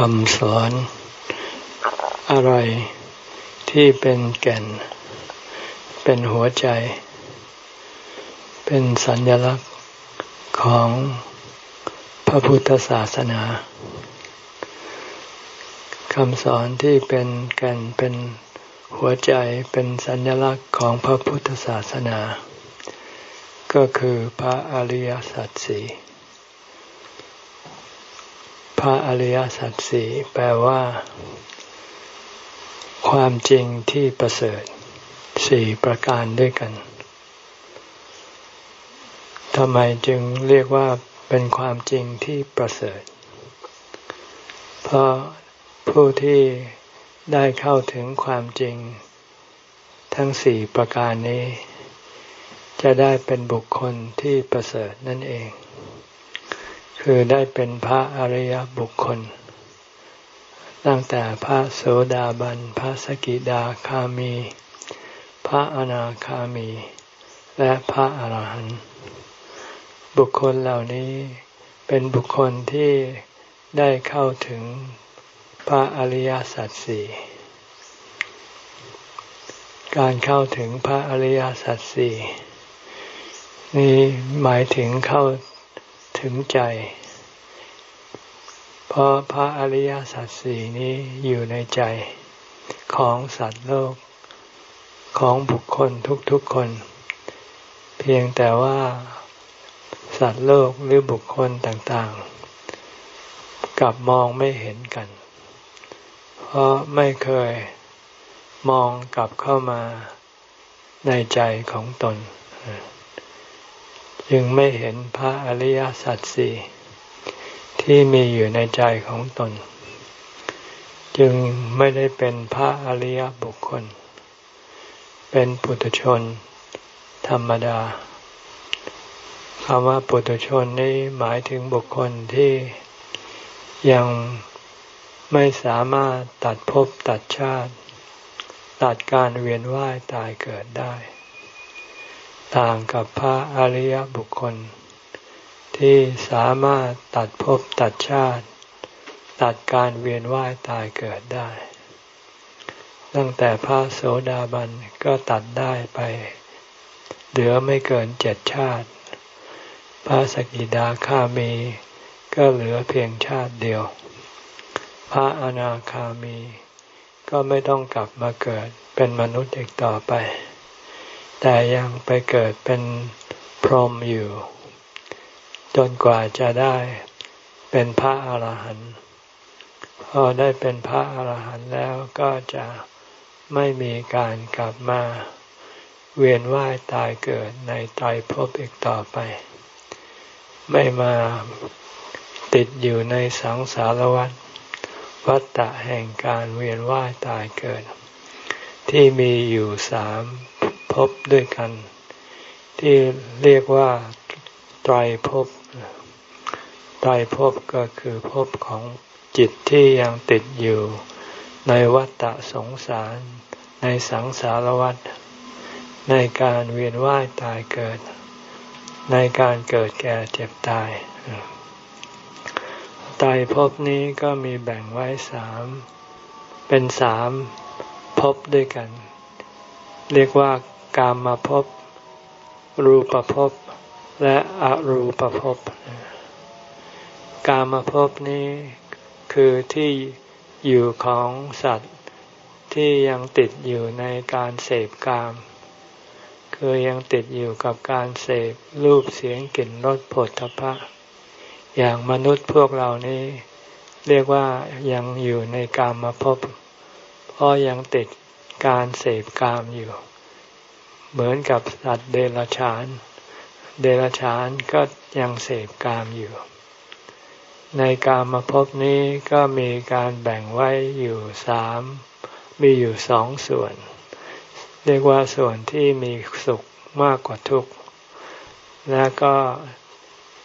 คำสอน อะไรที่เป็นแก่น เป็นหัวใจ เป็นสัญลักษณ์ของพระพุทธศาสนาคำสอนที่เป็นแก่นเป็นหัวใจเป็นสัญลักษณ์ของพระพุทธศาสนา ก็คือพระอริยสัจสี่ ระอริยสัจสี่แปลว่า ความจริงที่ประเสริฐสี่ประการด้วยกันทำไมจึงเรียกว่าเป็นความจริงที่ประเสริฐ เพราะผู้ที่ได้เข้าถึงความจริง ทั้งสี่ประการนี้ จะได้เป็นบุคคลที่ประเสริฐนั่นเอง คือได้เป็นพระอริยบุคคล ตั้งแต่พระโสดาบัน พระสกิดาคามี พระอนาคามี และพระอรหันต์บุคคลเหล่านี้เป็นบุคคลที่ได้เข้าถึงพระอริยสัจสี่การเข้าถึงพระอริยสัจสี่นี่หมายถึงเข้า ถึงใจ เพราะพระอริยสัจสี่นี้อยู่ในใจของสัตว์โลก ของบุคคลทุกๆคน เพียงแต่ว่าสัตว์โลกหรือบุคคลต่างๆ กลับมองไม่เห็นกัน เพราะไม่เคยมองกลับเข้ามาในใจของตน จึงไม่เห็นพระอริยสัจสี่ที่มีอยู่ในใจของตน จึงไม่ได้เป็นพระอริยบุคคล เป็นปุถุชน ธรรมดาคำว่าปุถุชนนี้หมายถึงบุคคลที่ยังไม่สามารถตัดภพตัดชาติ ตัดการเวียนว่ายตายเกิดได้ ต่างกับพระอริยบุคคล ที่สามารถตัดภพตัดชาติ ตัดการเวียนว่ายตายเกิดได้ ตั้งแต่พระโสดาบันก็ตัดได้ไป เหลือไม่เกินเจ็ดชาติ พระสกิดาคามี ก็เหลือเพียงชาติเดียว พระอนาคามี ก็ไม่ต้องกลับมาเกิดเป็นมนุษย์อีกต่อไป แต่ยังไปเกิดเป็นพรหมอยู่ จนกว่าจะได้เป็นพระอาหารหันต์พอได้เป็นพระอาหารหันต์แล้วก็จะไม่มีการกลับมาเวียนว่ายตายเกิดในตายภพอีกต่อไป ไม่มาติดอยู่ในสังสารวัฏวัฏฏะแห่งการเวียนว่ายตายเกิด ที่มีอยู่สาม ภพด้วยกัน ที่เรียกว่าไตรภพไตรภพก็คือภพของจิตที่ยังติดอยู่ในวัฏฏะสงสาร ในสังสารวัฏในการเวียนว่ายตายเกิด ในการเกิดแก่เจ็บตายตายภพนี้ก็มีแบ่งไว้สามเป็นสามภพด้วยกัน เรียกว่า กามมาภพรูปภพและอรูปภพกามมภพนี้คือที่อยู่ของสัตว์ที่ยังติดอยู่ในการเสพกาม คือยังติดอยู่กับการเสพรูปเสียงกลิ่นรสผลทพะ อย่างมนุษย์พวกเรานี้ เรียกว่ายังอยู่ในกามมาพบเพราะยังติดการเสพกามอยู่ เหมือนกับสัตว์เดรัจฉาน เดรัจฉานก็ยังเสพกามอยู่ ในกามมาพนี้ก็มีการแบ่งไว้อยู่สามมีอยู่สองส่วน เรียกว่าส่วนที่มีสุขมากกว่าทุกข์ และก็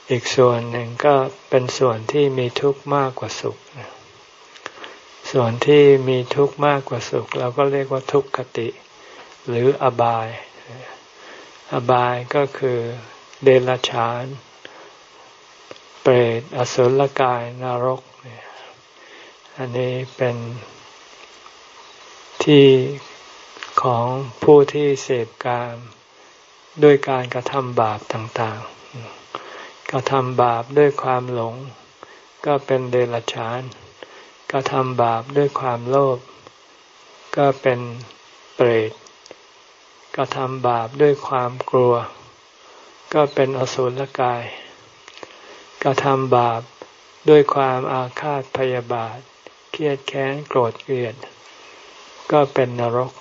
อีกส่วนหนึ่งก็เป็นส่วนที่มีทุกข์มากกว่าสุข ส่วนที่มีทุกข์มากกว่าสุข เราก็เรียกว่าทุกขติ หรืออบาย อบายก็คือเดรัจฉาน เปรต อสุรกาย นรก อันนี้เป็นที่ของผู้ที่เสพการด้วยการกระทำบาปต่างๆ กระทำบาปด้วยความหลง ก็เป็นเดรัจฉาน กระทำบาปด้วยความโลภ ก็เป็นเปรต กระทำบาปด้วยความกลัว ก็เป็นอสุรกาย กระทำบาปด้วยความอาฆาตพยาบาท เครียดแค้นโกรธเกลียด ก็เป็นนรก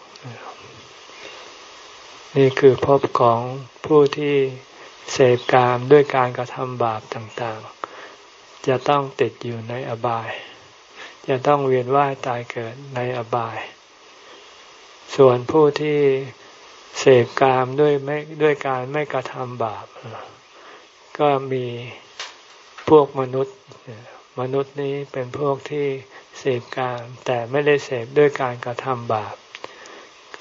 นี่คือภพของผู้ที่เสพกามด้วยการกระทำบาปต่างๆ จะต้องติดอยู่ในอบาย จะต้องเวียนว่ายตายเกิดในอบาย ส่วนผู้ที่ เสพกามด้วยไม่ด้วยการไม่กระทำบาป ก็มีพวกมนุษย์ มนุษย์นี้เป็นพวกที่เสพกาม แต่ไม่ได้เสพด้วยการกระทำบาป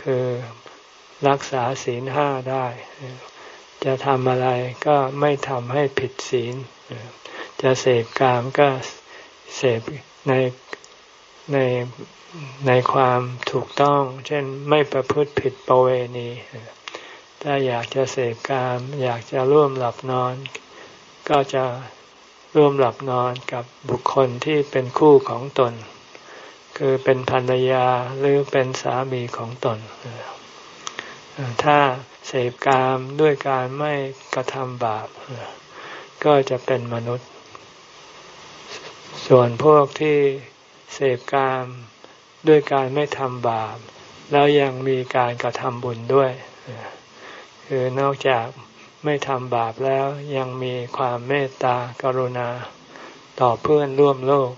คือรักษาศีลห้าได้ จะทำอะไรก็ไม่ทำให้ผิดศีล จะเสพกามก็เสพในใน ในความถูกต้อง เช่นไม่ประพฤติผิดประเวณี ถ้าอยากจะเสพกาม อยากจะร่วมหลับนอน ก็จะร่วมหลับนอนกับบุคคลที่เป็นคู่ของตน คือเป็นภรรยาหรือเป็นสามีของตน ถ้าเสพกามด้วยการไม่กระทำบาป ก็จะเป็นมนุษย์ ส่วนพวกที่เสพกาม ด้วยการไม่ทำบาป แล้วยังมีการกระทำบุญด้วย คือนอกจากไม่ทำบาปแล้วยังมีความเมตตากรุณา ต่อเพื่อนร่วมโลก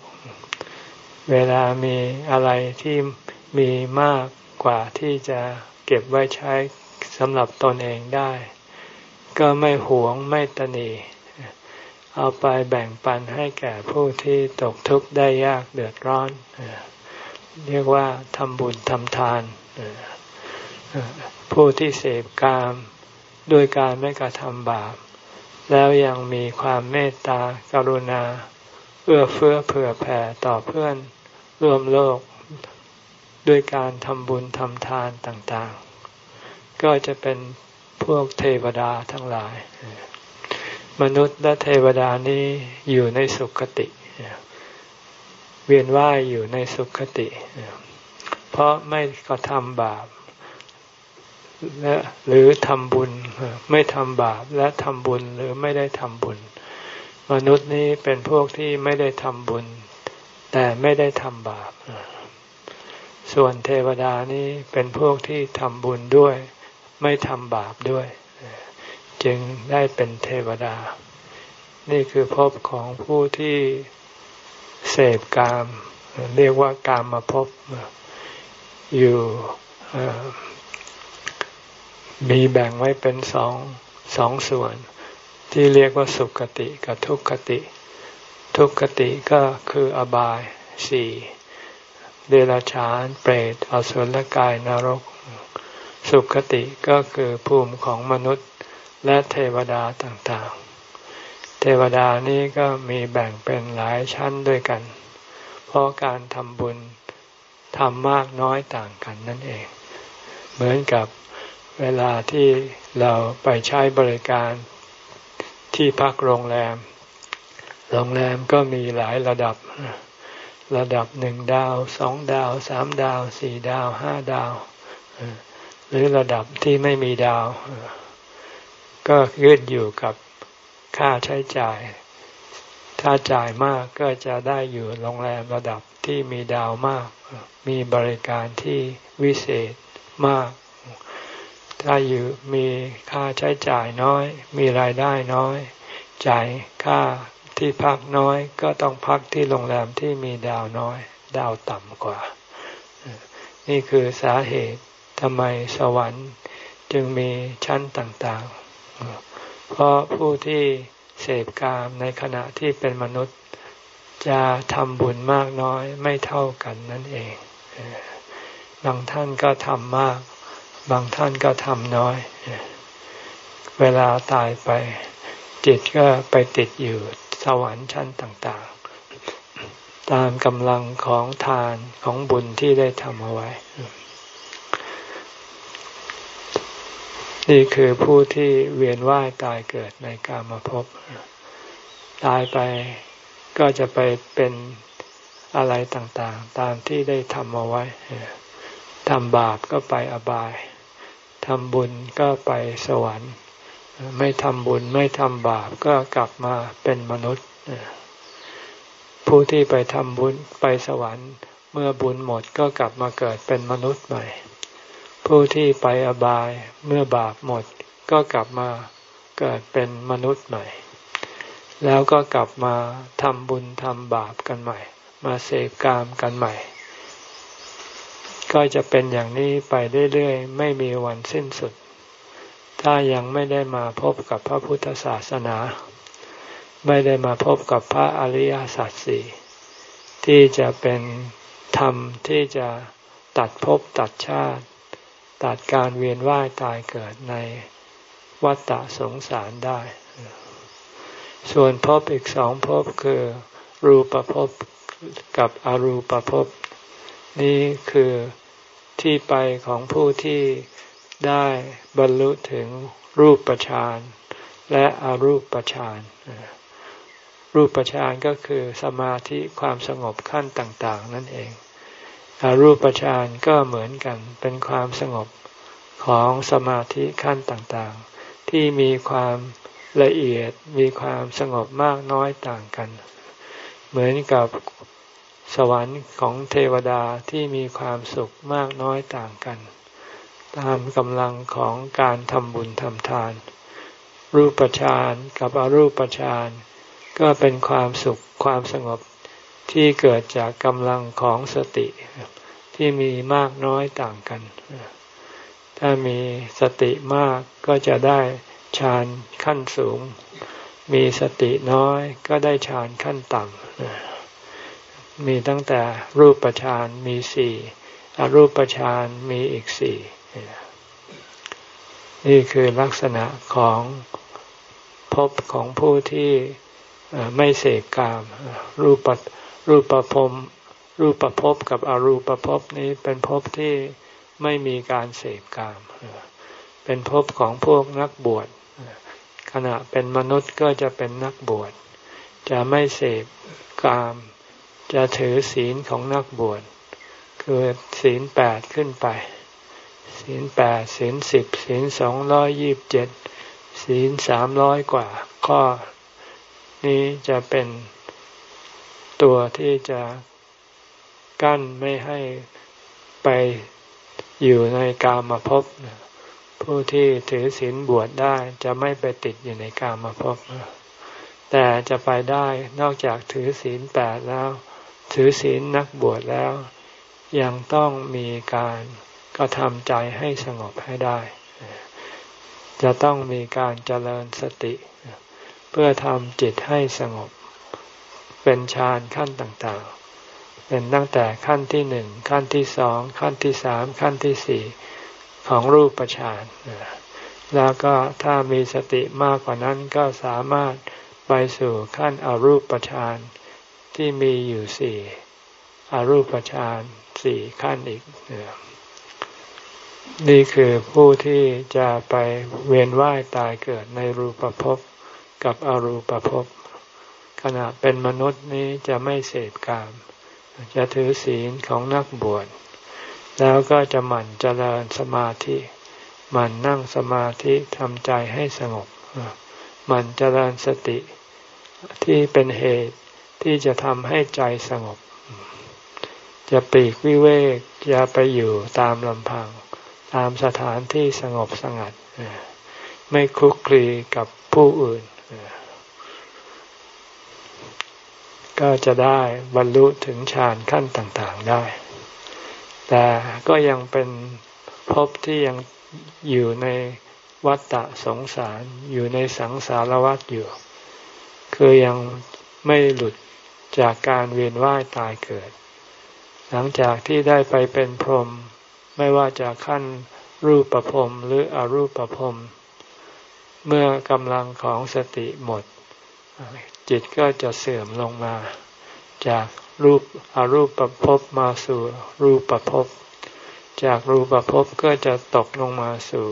เวลามีอะไรที่มีมากกว่าที่จะเก็บไว้ใช้สำหรับตนเองได้ ก็ไม่หวงไม่ตนีเอาไปแบ่งปันให้แก่ผู้ที่ตกทุกข์ได้ยากเดือดร้อน เรียกว่าทำบุญทำทาน ผู้ที่เสพกามด้วยการไม่กระทำบาป แล้วยังมีความเมตตากรุณา เอื้อเฟื้อเผื่อแผ่ต่อเพื่อนร่วมโลกด้วยการทำบุญทำทานต่างๆ ก็จะเป็นพวกเทวดาทั้งหลาย มนุษย์และเทวดานี้อยู่ในสุขติ เวียนว่ายอยู่ในสุขติ เพราะไม่กระทำบาปและหรือทำบุญไม่ทำบาปและทำบุญหรือไม่ได้ทำบุญ มนุษย์นี้เป็นพวกที่ไม่ได้ทำบุญ แต่ไม่ได้ทำบาป ส่วนเทวดานี้เป็นพวกที่ทำบุญด้วย ไม่ทำบาปด้วย จึงได้เป็นเทวดา นี่คือภพของผู้ที่ เสพกาม เรียกว่ากามมาภพอยู่มีแบ่งไว้เป็นสองสองส่วน ที่เรียกว่าสุขติกับทุกขติ ทุกขติก็คืออบายสี่เดรัจฉาน เปรตอสุรกายนรก สุขติก็คือภูมิของมนุษย์และเทวดาต่างๆ เทวดานี้ก็มีแบ่งเป็นหลายชั้นด้วยกัน เพราะการทำบุญทำมากน้อยต่างกันนั่นเอง เหมือนกับเวลาที่เราไปใช้บริการที่พักโรงแรม โรงแรมก็มีหลายระดับ ระดับหนึ่งดาวสองดาวสามดาวสี่ดาวห้าดาว หรือระดับที่ไม่มีดาว ก็ยืดอยู่กับ ค่าใช้จ่าย ถ้าจ่ายมากก็จะได้อยู่โรงแรมระดับที่มีดาวมาก มีบริการที่วิเศษมาก ถ้าอยู่มีค่าใช้จ่ายน้อย มีรายได้น้อย จ่ายค่าที่พักน้อยก็ต้องพักที่โรงแรมที่มีดาวน้อย ดาวต่ำกว่า นี่คือสาเหตุทำไมสวรรค์จึงมีชั้นต่างๆ เพราะผู้ที่เสพกามในขณะที่เป็นมนุษย์จะทำบุญมากน้อยไม่เท่ากันนั่นเอง บางท่านก็ทำมาก บางท่านก็ทำน้อย เวลาตายไป จิตก็ไปติดอยู่สวรรค์ชั้นต่างๆ ตามกำลังของทานของบุญที่ได้ทำเอาไว้ นี่คือผู้ที่เวียนว่ายตายเกิดในกามาพตายไปก็จะไปเป็นอะไรต่างๆ ตามที่ได้ทำเอาไว้ทำบาปก็ไปอบายทำบุญก็ไปสวรรค์ ไม่ทำบุญไม่ทำบาปก็กลับมาเป็นมนุษย์ ผู้ที่ไปทำบุญไปสวรรค์ เมื่อบุญหมดก็กลับมาเกิดเป็นมนุษย์ใหม่ ผู้ที่ไปอบายเมื่อบาปหมด ก็กลับมาเกิดเป็นมนุษย์ใหม่ แล้วก็กลับมาทำบุญทำบาปกันใหม่ มาเสพกามกันใหม่ ก็จะเป็นอย่างนี้ไปเรื่อยๆ ไม่มีวันสิ้นสุด ถ้ายังไม่ได้มาพบกับพระพุทธศาสนา ไม่ได้มาพบกับพระอริยสัจสี่ที่จะเป็นธรรมที่จะตัดภพตัดชาติ ตัดการเวียนว่ายตายเกิดในวัฏฏะสงสารได้ ส่วนภพอีกสองภพคือ รูปภพกับอรูปภพ นี่คือที่ไปของผู้ที่ได้บรรลุถึงรูปฌานและอรูปฌานรูปฌานก็คือสมาธิความสงบขั้นต่าง ๆ นั่นเอง อรูปฌานก็เหมือนกันเป็นความสงบของสมาธิขั้นต่างๆ ที่มีความละเอียดมีความสงบมากน้อยต่างกัน เหมือนกับสวรรค์ของเทวดาที่มีความสุขมากน้อยต่างกัน ตามกำลังของการทำบุญทำทาน รูปฌานกับอรูปฌานก็เป็นความสุขความสงบ ที่เกิดจากกำลังของสติที่มีมากน้อยต่างกัน ถ้ามีสติมากก็จะได้ฌานขั้นสูง มีสติน้อยก็ได้ฌานขั้นต่ำมีตั้งแต่รูปฌานมีสี่อรูปฌานมีอีกสี่นี่คือลักษณะของภพของผู้ที่ไม่เสกกามรูป รูปภพรูปภพกับอรูปภพนี้เป็นภพที่ไม่มีการเสพกาม เป็นภพของพวกนักบวชขณะเป็นมนุษย์ก็จะเป็นนักบวช จะไม่เสพกาม จะถือศีลของนักบวช คือศีลแปดขึ้นไป ศีลแปดศีลสิบศีลสองร้อยยี่บเจ็ดศีลสามร้อยกว่าข้อนี้จะเป็น ตัวที่จะกั้นไม่ให้ไปอยู่ในกามาพผู้ที่ถือศีลบวชได้จะไม่ไปติดอยู่ในกามาพแต่จะไปได้นอกจากถือศีลแปดแล้ว ถือศีลนักบวชแล้ว ยังต้องมีการก็ทำใจให้สงบให้ได้ จะต้องมีการเจริญสติ เพื่อทำจิตให้สงบ เป็นฌานขั้นต่างๆ เป็นตั้งแต่ขั้นที่หนึ่งขั้นที่สองขั้นที่สามขั้นที่สี่ของรูปฌานแล้วก็ถ้ามีสติมากกว่านั้นก็สามารถไปสู่ขั้นอรูปฌานที่มีอยู่สี่อรูปฌานสี่ขั้นอีกนี่คือผู้ที่จะไปเวียนว่ายตายเกิดในรูปภพกับอรูปภพ ขณะเป็นมนุษย์นี้จะไม่เสพกาม จะถือศีลของนักบวช แล้วก็จะหมั่นเจริญสมาธิ หมั่นนั่งสมาธิทำใจให้สงบ หมั่นเจริญสติ ที่เป็นเหตุที่จะทำให้ใจสงบ จะปีกวิเวกจะไปอยู่ตามลำพัง ตามสถานที่สงบสงัด ไม่คลุกคลีกับผู้อื่น ก็จะได้บรรลุถึงฌานขั้นต่างๆได้ แต่ก็ยังเป็นภพที่ยังอยู่ในวัฏฏะสงสารอยู่ในสังสารวัฏอยู่ คือยังไม่หลุดจากการเวียนว่ายตายเกิด หลังจากที่ได้ไปเป็นพรหมไม่ว่าจะขั้นรูปประพรมหรืออรูปประพรมเมื่อกำลังของสติหมด จิตก็จะเสื่อมลงมา จากรูปอารูปประพบมาสู่รูปประพบ จากรูปภพบก็จะตกลงมาสู่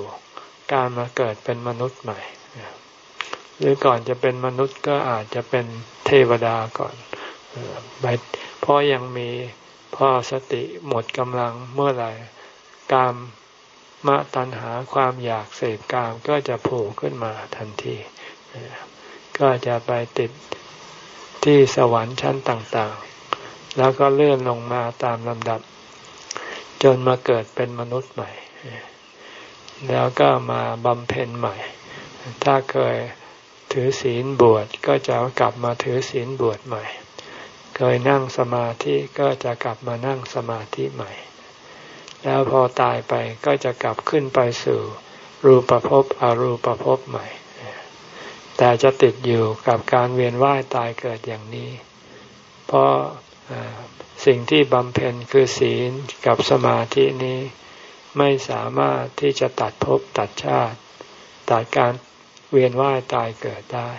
การมาเกิดเป็นมนุษย์ใหม่ หรือก่อนจะเป็นมนุษย์ก็อาจจะเป็นเทวดาก่อนเพราะยังมีพอสติหมดกำลังเมื่อไหร่กามมะตัณหาความอยากเสพกามก็จะโผล่ขึ้นมาทันที ก็จะไปติดที่สวรรค์ชั้นต่างๆ แล้วก็เลื่อนลงมาตามลำดับ จนมาเกิดเป็นมนุษย์ใหม่ แล้วก็มาบำเพ็ญใหม่ ถ้าเคยถือศีลบวชก็จะกลับมาถือศีลบวชใหม่ เคยนั่งสมาธิก็จะกลับมานั่งสมาธิใหม่ แล้วพอตายไปก็จะกลับขึ้นไปสู่รูปภพอรูปภพใหม่ แต่จะติดอยู่กับการเวียนว่ายตายเกิดอย่างนี้ เพราะสิ่งที่บำเพ็ญคือศีลกับสมาธินี้ ไม่สามารถที่จะตัดภพตัดชาติตัดการเวียนว่ายตายเกิดได้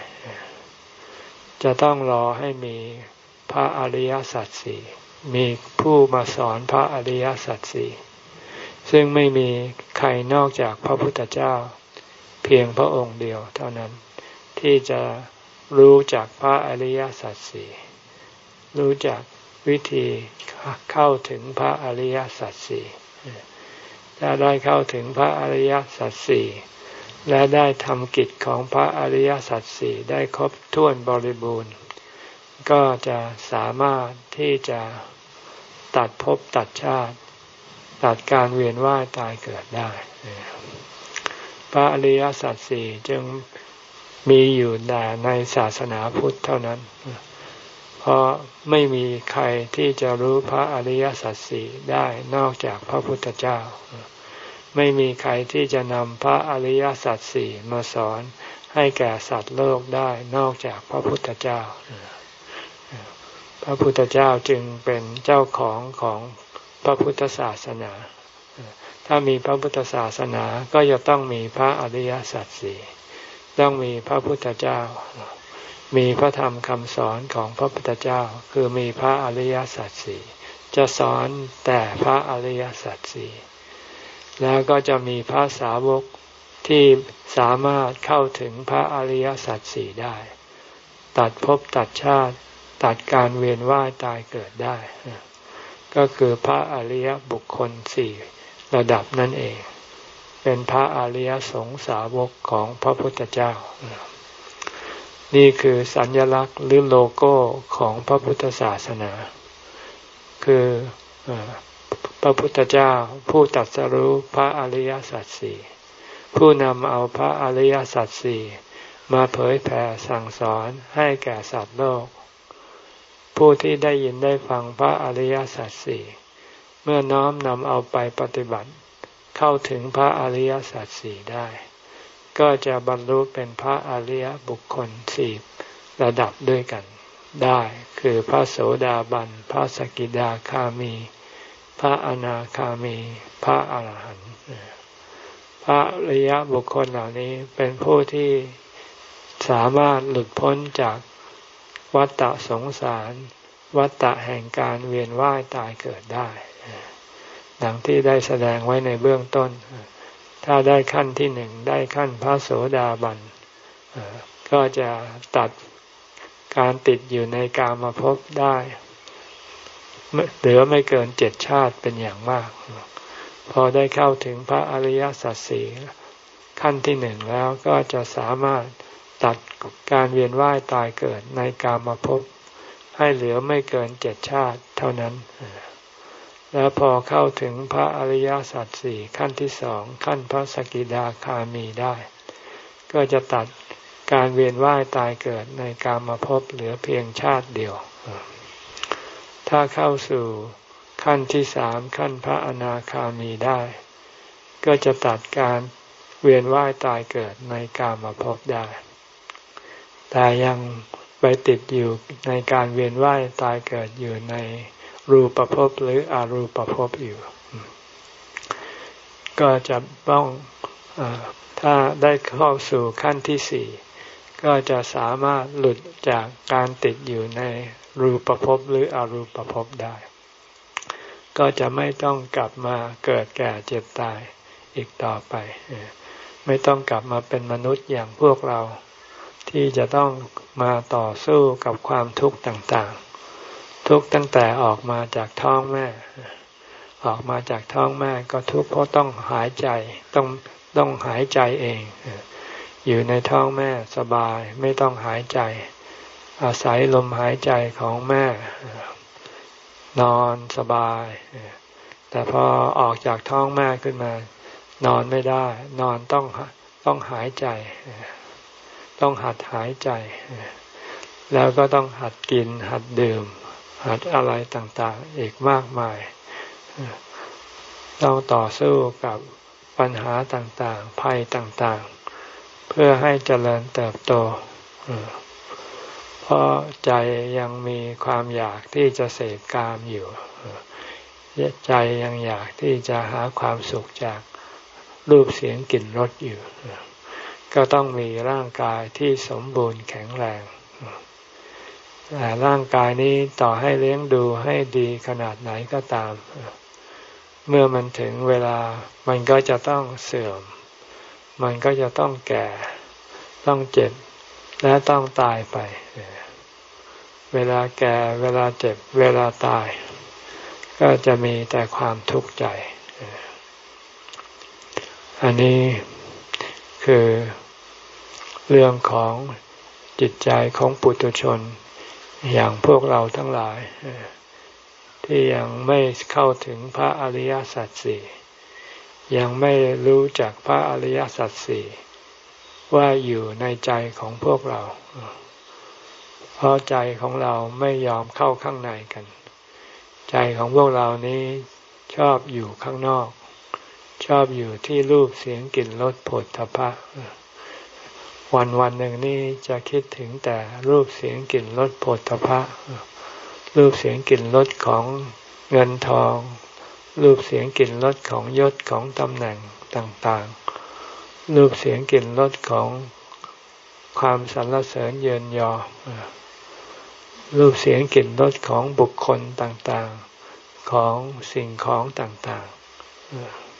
จะต้องรอให้มีพระอริยสัจสี่มีผู้มาสอนพระอริยสัจสี่ซึ่งไม่มีใครนอกจากพระพุทธเจ้า เพียงพระองค์เดียวเท่านั้น ที่จะรู้จากพระอริยสัจสี่รู้จักวิธีเข้าถึงพระอริยสัจสี่ถ้าได้เข้าถึงพระอริยสัจสี่และได้ทำกิจของพระอริยสัจสี่ได้ครบถ้วนบริบูรณ์ ก็จะสามารถที่จะตัดภพตัดชาติ ตัดการเวียนว่ายตายเกิดได้ พระอริยสัจสี่จึง มีอยู่แต่ในศาสนาพุทธเท่านั้น เพราะไม่มีใครที่จะรู้พระอริยสัจสี่ได้นอกจากพระพุทธเจ้า ไม่มีใครที่จะนำพระอริยสัจสี่มาสอนให้แก่สัตว์โลกได้นอกจากพระพุทธเจ้า พระพุทธเจ้าจึงเป็นเจ้าของของพระพุทธศาสนา ถ้ามีพระพุทธศาสนาก็จะต้องมีพระอริยสัจสี่ ต้องมีพระพุทธเจ้า มีพระธรรมคำสอนของพระพุทธเจ้า คือมีพระอริยสัจสี่จะสอนแต่พระอริยสัจสี่แล้วก็จะมีพระสาวกที่สามารถเข้าถึงพระอริยสัจสี่ได้ ตัดภพตัดชาติ ตัดการเวียนว่ายตายเกิดได้ ก็คือพระอริยบุคคลสี่ระดับนั่นเอง เป็นพระอริยสงสาวกของพระพุทธเจ้า นี่คือสัญลักษณ์หรือโลโก้ของพระพุทธศาสนา คือพระพุทธเจ้าผู้ตัดสรู้พระอริยสัจสี่ผู้นำเอาพระอริยสัจสี่มาเผยแผ่สั่งสอนให้แก่สัตว์โลก ผู้ที่ได้ยินได้ฟังพระอริยสัจสี่เมื่อน้อมนำเอาไปปฏิบัติ เข้าถึงพระอริยสัจสี่ได้ ก็จะบรรลุเป็นพระอริยบุคคลสี่ระดับด้วยกัน ได้คือพระโสดาบัน พระสกิดาคามี พระอนาคามี พระอรหันต์พระอริยบุคคลเหล่านี้เป็นผู้ที่สามารถหลุดพ้นจากวัฏฏะสงสาร วัฏฏะแห่งการเวียนว่ายตายเกิดได้ ดังที่ได้แสดงไว้ในเบื้องต้น ถ้าได้ขั้นที่หนึ่งได้ขั้นพระโสดาบันก็จะตัดการติดอยู่ในกามาพบได้เหลือไม่เกินเจ็ดชาติเป็นอย่างมาก พอได้เข้าถึงพระอริยสัจสี่ขั้นที่หนึ่งแล้วก็จะสามารถตัดการเวียนว่ายตายเกิดในกามาพบให้เหลือไม่เกินเจ็ดชาติเท่านั้น แล้วพอเข้าถึงพระอริยสัจสี่ขั้นที่สองขั้นพระสกิดาคามีได้ ก็จะตัดการเวียนว่ายตายเกิดในกามาพบเหลือเพียงชาติเดียว ถ้าเข้าสู่ขั้นที่สามขั้นพระอนาคามีได้ ก็จะตัดการเวียนว่ายตายเกิดในกามาพบได้ แต่ยังไปติดอยู่ในการเวียนว่ายตายเกิดอยู่ใน รูปภพหรืออรูปภพอยู่ ก็จะต้องอถ้าได้เข้าสู่ขั้นที่สี่ก็จะสามารถหลุดจากการติดอยู่ในรูปภพหรืออรูปภพได้ ก็จะไม่ต้องกลับมาเกิดแก่เจ็บตายอีกต่อไป ไม่ต้องกลับมาเป็นมนุษย์อย่างพวกเรา ที่จะต้องมาต่อสู้กับความทุกข์ต่างๆ ทุกตั้งแต่ออกมาจากท้องแม่ ออกมาจากท้องแม่ก็ทุกข์เพราะต้องหายใจต้องต้องหายใจเอง อยู่ในท้องแม่สบายไม่ต้องหายใจ อาศัยลมหายใจของแม่ นอนสบาย แต่พอออกจากท้องแม่ขึ้นมา นอนไม่ได้ นอนต้องต้องหายใจ ต้องหัดหายใจ แล้วก็ต้องหัดกินหัดดื่ม หัดอะไรต่างๆ อีกมากมาย ต้องต่อสู้กับปัญหาต่างๆ ภัยต่างๆ เพื่อให้เจริญเติบโต เพราะใจยังมีความอยากที่จะเสพกามอยู่ ใจยังอยากที่จะหาความสุขจากรูปเสียงกลิ่นรสอยู่ ก็ต้องมีร่างกายที่สมบูรณ์แข็งแรง แต่ร่างกายนี้ต่อให้เลี้ยงดูให้ดีขนาดไหนก็ตาม เมื่อมันถึงเวลามันก็จะต้องเสื่อม มันก็จะต้องแก่ ต้องเจ็บ และต้องตายไป เวลาแก่ เวลาเจ็บ เวลาตาย ก็จะมีแต่ความทุกข์ใจ อันนี้คือเรื่องของจิตใจของปุถุชน อย่างพวกเราทั้งหลาย ที่ยังไม่เข้าถึงพระอริยสัจสี่ยังไม่รู้จักพระอริยสัจสี่ว่าอยู่ในใจของพวกเรา เพราะใจของเราไม่ยอมเข้าข้างในกัน ใจของพวกเรานี้ชอบอยู่ข้างนอก ชอบอยู่ที่รูปเสียงกลิ่นรสผลทพะ วันวันหนึ่งนี่จะคิดถึงแต่รูปเสียงกลิ่นรสผลทพะรูปเสียงกลิ่นรสของเงินทอง รูปเสียงกลิ่นรสของยศของตำแหน่งต่างๆ รูปเสียงกลิ่นรสของความสรรเสริญเยินยอ รูปเสียงกลิ่นรสของบุคคลต่างๆ ของสิ่งของต่าง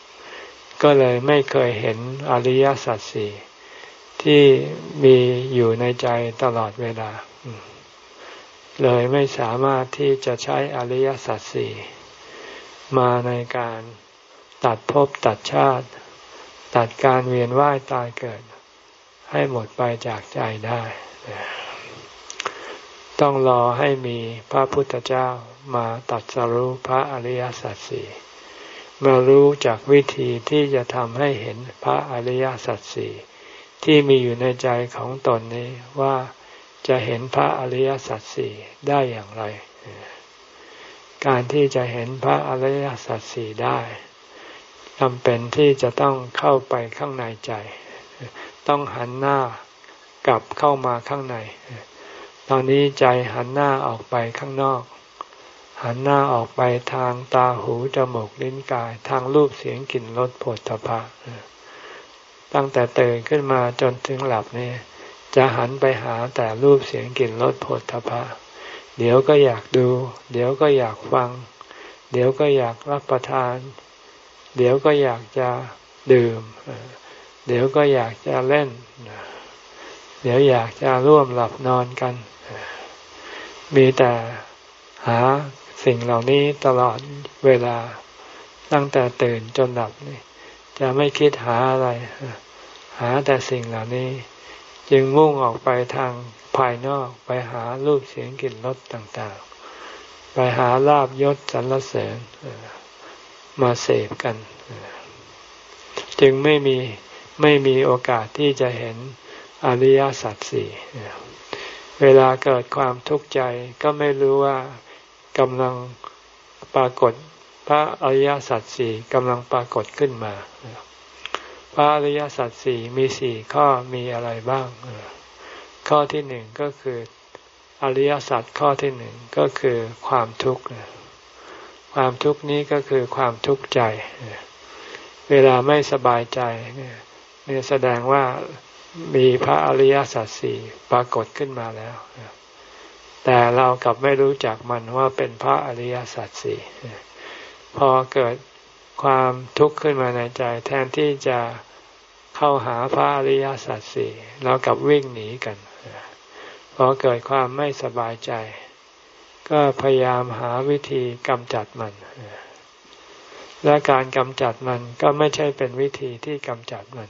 ๆ ก็เลยไม่เคยเห็นอริยสัจสี่ ที่มีอยู่ในใจตลอดเวลา เลยไม่สามารถที่จะใช้อริยสัจสี่มาในการตัดภพตัดชาติ ตัดการเวียนว่ายตายเกิด ให้หมดไปจากใจได้ ต้องรอให้มีพระพุทธเจ้ามาตัดสรู้พระอริยสัจสี่มารู้จากวิธีที่จะทำให้เห็นพระอริยสัจสี่ ที่มีอยู่ในใจของตนนี้ว่าจะเห็นพระอริยสัจสี่ได้อย่างไร การที่จะเห็นพระอริยสัจสี่ได้จำเป็นที่จะต้องเข้าไปข้างในใจ ต้องหันหน้ากลับเข้ามาข้างใน ตอนนี้ใจหันหน้าออกไปข้างนอก หันหน้าออกไปทางตาหูจมูกลิ้นกายทางรูปเสียงกลิ่นรสผลทพะ ตั้งแต่ตื่นขึ้นมาจนถึงหลับนี่จะหันไปหาแต่รูปเสียงกลิ่นรสผลทพะ เดี๋ยวก็อยากดู เดี๋ยวก็อยากฟัง เดี๋ยวก็อยากรับประทาน เดี๋ยวก็อยากจะดื่ม เดี๋ยวก็อยากจะเล่น เดี๋ยวอยากจะร่วมหลับนอนกัน มีแต่หาสิ่งเหล่านี้ตลอดเวลาตั้งแต่ตื่นจนหลับนี่ จะไม่คิดหาอะไร หาแต่สิ่งเหล่านี้ จึงมุ่งออกไปทางภายนอกไปหารูปเสียงกลิ่นรสต่างๆ ไปหาลาบยศสรรเสริญมาเสพกัน จึงไม่มีไม่มีโอกาสที่จะเห็นอริยสัจสี่เวลาเกิดความทุกข์ใจก็ไม่รู้ว่ากำลังปรากฏ พระอริยสัจสี่กำลังปรากฏขึ้นมา พระอริยสัจสี่มีสี่ข้อมีอะไรบ้าง ข้อที่หนึ่งก็คืออริยสัจข้อที่หนึ่งก็คือความทุกข์ความทุกข์นี้ก็คือความทุกข์ใจ เวลาไม่สบายใจเนี่ยแสดงว่ามีพระอริยสัจสี่ปรากฏขึ้นมาแล้ว แต่เรากลับไม่รู้จักมันว่าเป็นพระอริยสัจสี่ พอเกิดความทุกข์ขึ้นมาในใจ แทนที่จะเข้าหาพระอริยสัจสี่เรากลับวิ่งหนีกันพอเกิดความไม่สบายใจ ก็พยายามหาวิธีกำจัดมัน และการกำจัดมันก็ไม่ใช่เป็นวิธีที่กำจัดมัน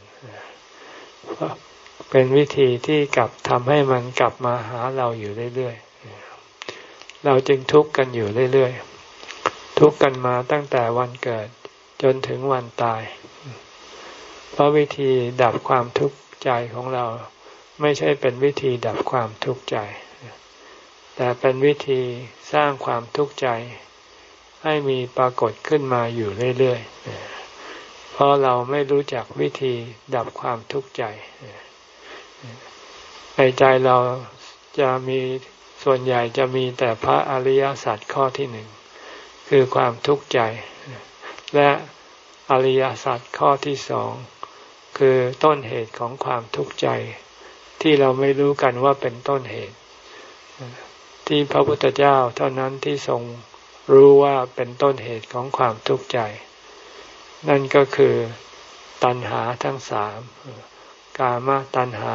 เป็นวิธีที่กลับทำให้มันกลับมาหาเราอยู่เรื่อยๆเราจึงทุกข์กันอยู่เรื่อยๆ ทุกข์กันมาตั้งแต่วันเกิดจนถึงวันตาย เพราะวิธีดับความทุกข์ใจของเราไม่ใช่เป็นวิธีดับความทุกข์ใจ แต่เป็นวิธีสร้างความทุกข์ใจ ให้มีปรากฏขึ้นมาอยู่เรื่อยๆ เพราะเราไม่รู้จักวิธีดับความทุกข์ใจ ในใจเราจะมีส่วนใหญ่จะมีแต่พระอริยสัจข้อที่หนึ่ง คือความทุกข์ใจ และอริยสัจข้อที่สองคือต้นเหตุของความทุกข์ใจ ที่เราไม่รู้กันว่าเป็นต้นเหตุ ที่พระพุทธเจ้าเท่านั้นที่ทรงรู้ว่าเป็นต้นเหตุของความทุกข์ใจ นั่นก็คือตัณหาทั้งสามกามตัณหา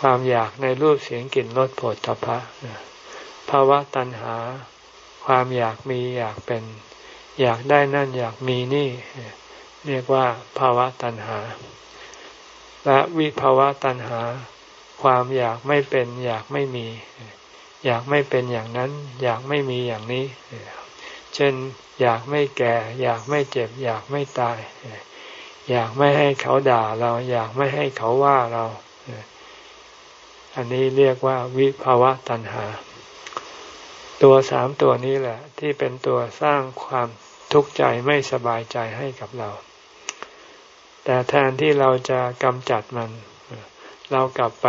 ความอยากในรูปเสียงกลิ่นรสผลทพะภาวะตัณหา ความอยากมีอยากเป็น อยากได้นั่นอยากมีนี่ เรียกว่าภาวะตัณหา และวิภาวะตัณหา ความอยากไม่เป็น อยากไม่มี อยากไม่เป็นอย่างนั้น อยากไม่มีอย่างนี้ เช่น อยากไม่แก่ อยากไม่เจ็บ อยากไม่ตาย อยากไม่ให้เขาด่าเรา อยากไม่ให้เขาว่าเรา อันนี้เรียกว่าวิภาวะตัณหา ตัวสามตัวนี้แหละ ที่เป็นตัวสร้างความทุกข์ใจไม่สบายใจให้กับเรา แต่แทนที่เราจะกำจัดมัน เรากลับไป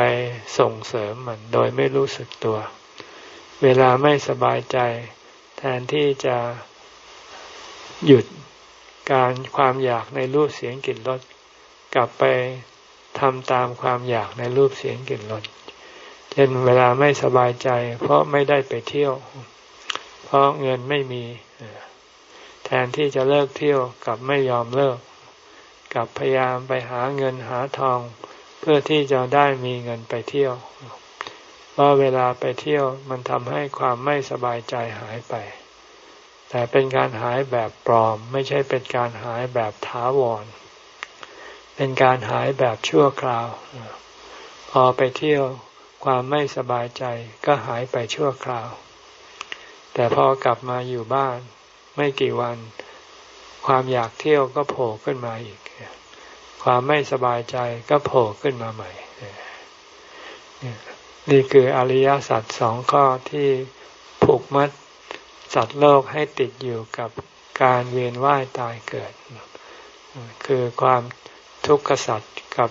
ส่งเสริมมันโดยไม่รู้สึกตัว เวลาไม่สบายใจ แทนที่จะหยุดการความอยากในรูปเสียงกลิ่นรสกลับไปทำตามความอยากในรูปเสียงกลิ่นรส เช่นเวลาไม่สบายใจ เพราะไม่ได้ไปเที่ยว เพราะเงินไม่มีแทนที่จะเลิกเที่ยวกับไม่ยอมเลิกกับพยายามไปหาเงินหาทอง เพื่อที่จะได้มีเงินไปเที่ยวเพราะเวลาไปเที่ยวมันทำให้ความไม่สบายใจหายไป แต่เป็นการหายแบบปลอม ไม่ใช่เป็นการหายแบบท้าวร เป็นการหายแบบชั่วคราว พอไปเที่ยว ความไม่สบายใจก็หายไปชั่วคราว แต่พอกลับมาอยู่บ้าน ไม่กี่วัน ความอยากเที่ยวก็โผล่ขึ้นมาอีก ความไม่สบายใจก็โผล่ขึ้นมาใหม่ นี่คืออริยสัจสองข้อที่ผูกมัดสัตว์โลกให้ติดอยู่กับการเวียนว่ายตายเกิด คือความทุกข์สัจกับ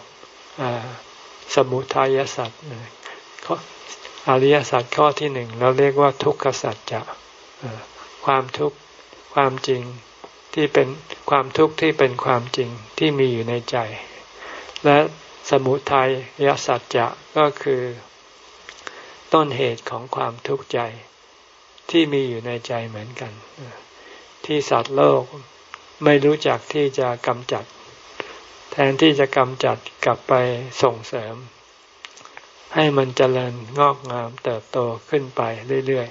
สมุทัยสัจ อริยสัจข้อที่หนึ่งเราเรียกว่าทุกขสัจจะความทุกข์ความจริงที่เป็นความทุกข์ที่เป็นความจริงที่มีอยู่ในใจ และสมุทัยยสัจจะก็คือ ต้นเหตุของความทุกข์ใจที่มีอยู่ในใจเหมือนกัน ที่สัตว์โลกไม่รู้จักที่จะกำจัด แทนที่จะกำจัดกลับไปส่งเสริม ให้มันเจริญงอกงามเติบโตขึ้นไปเรื่อย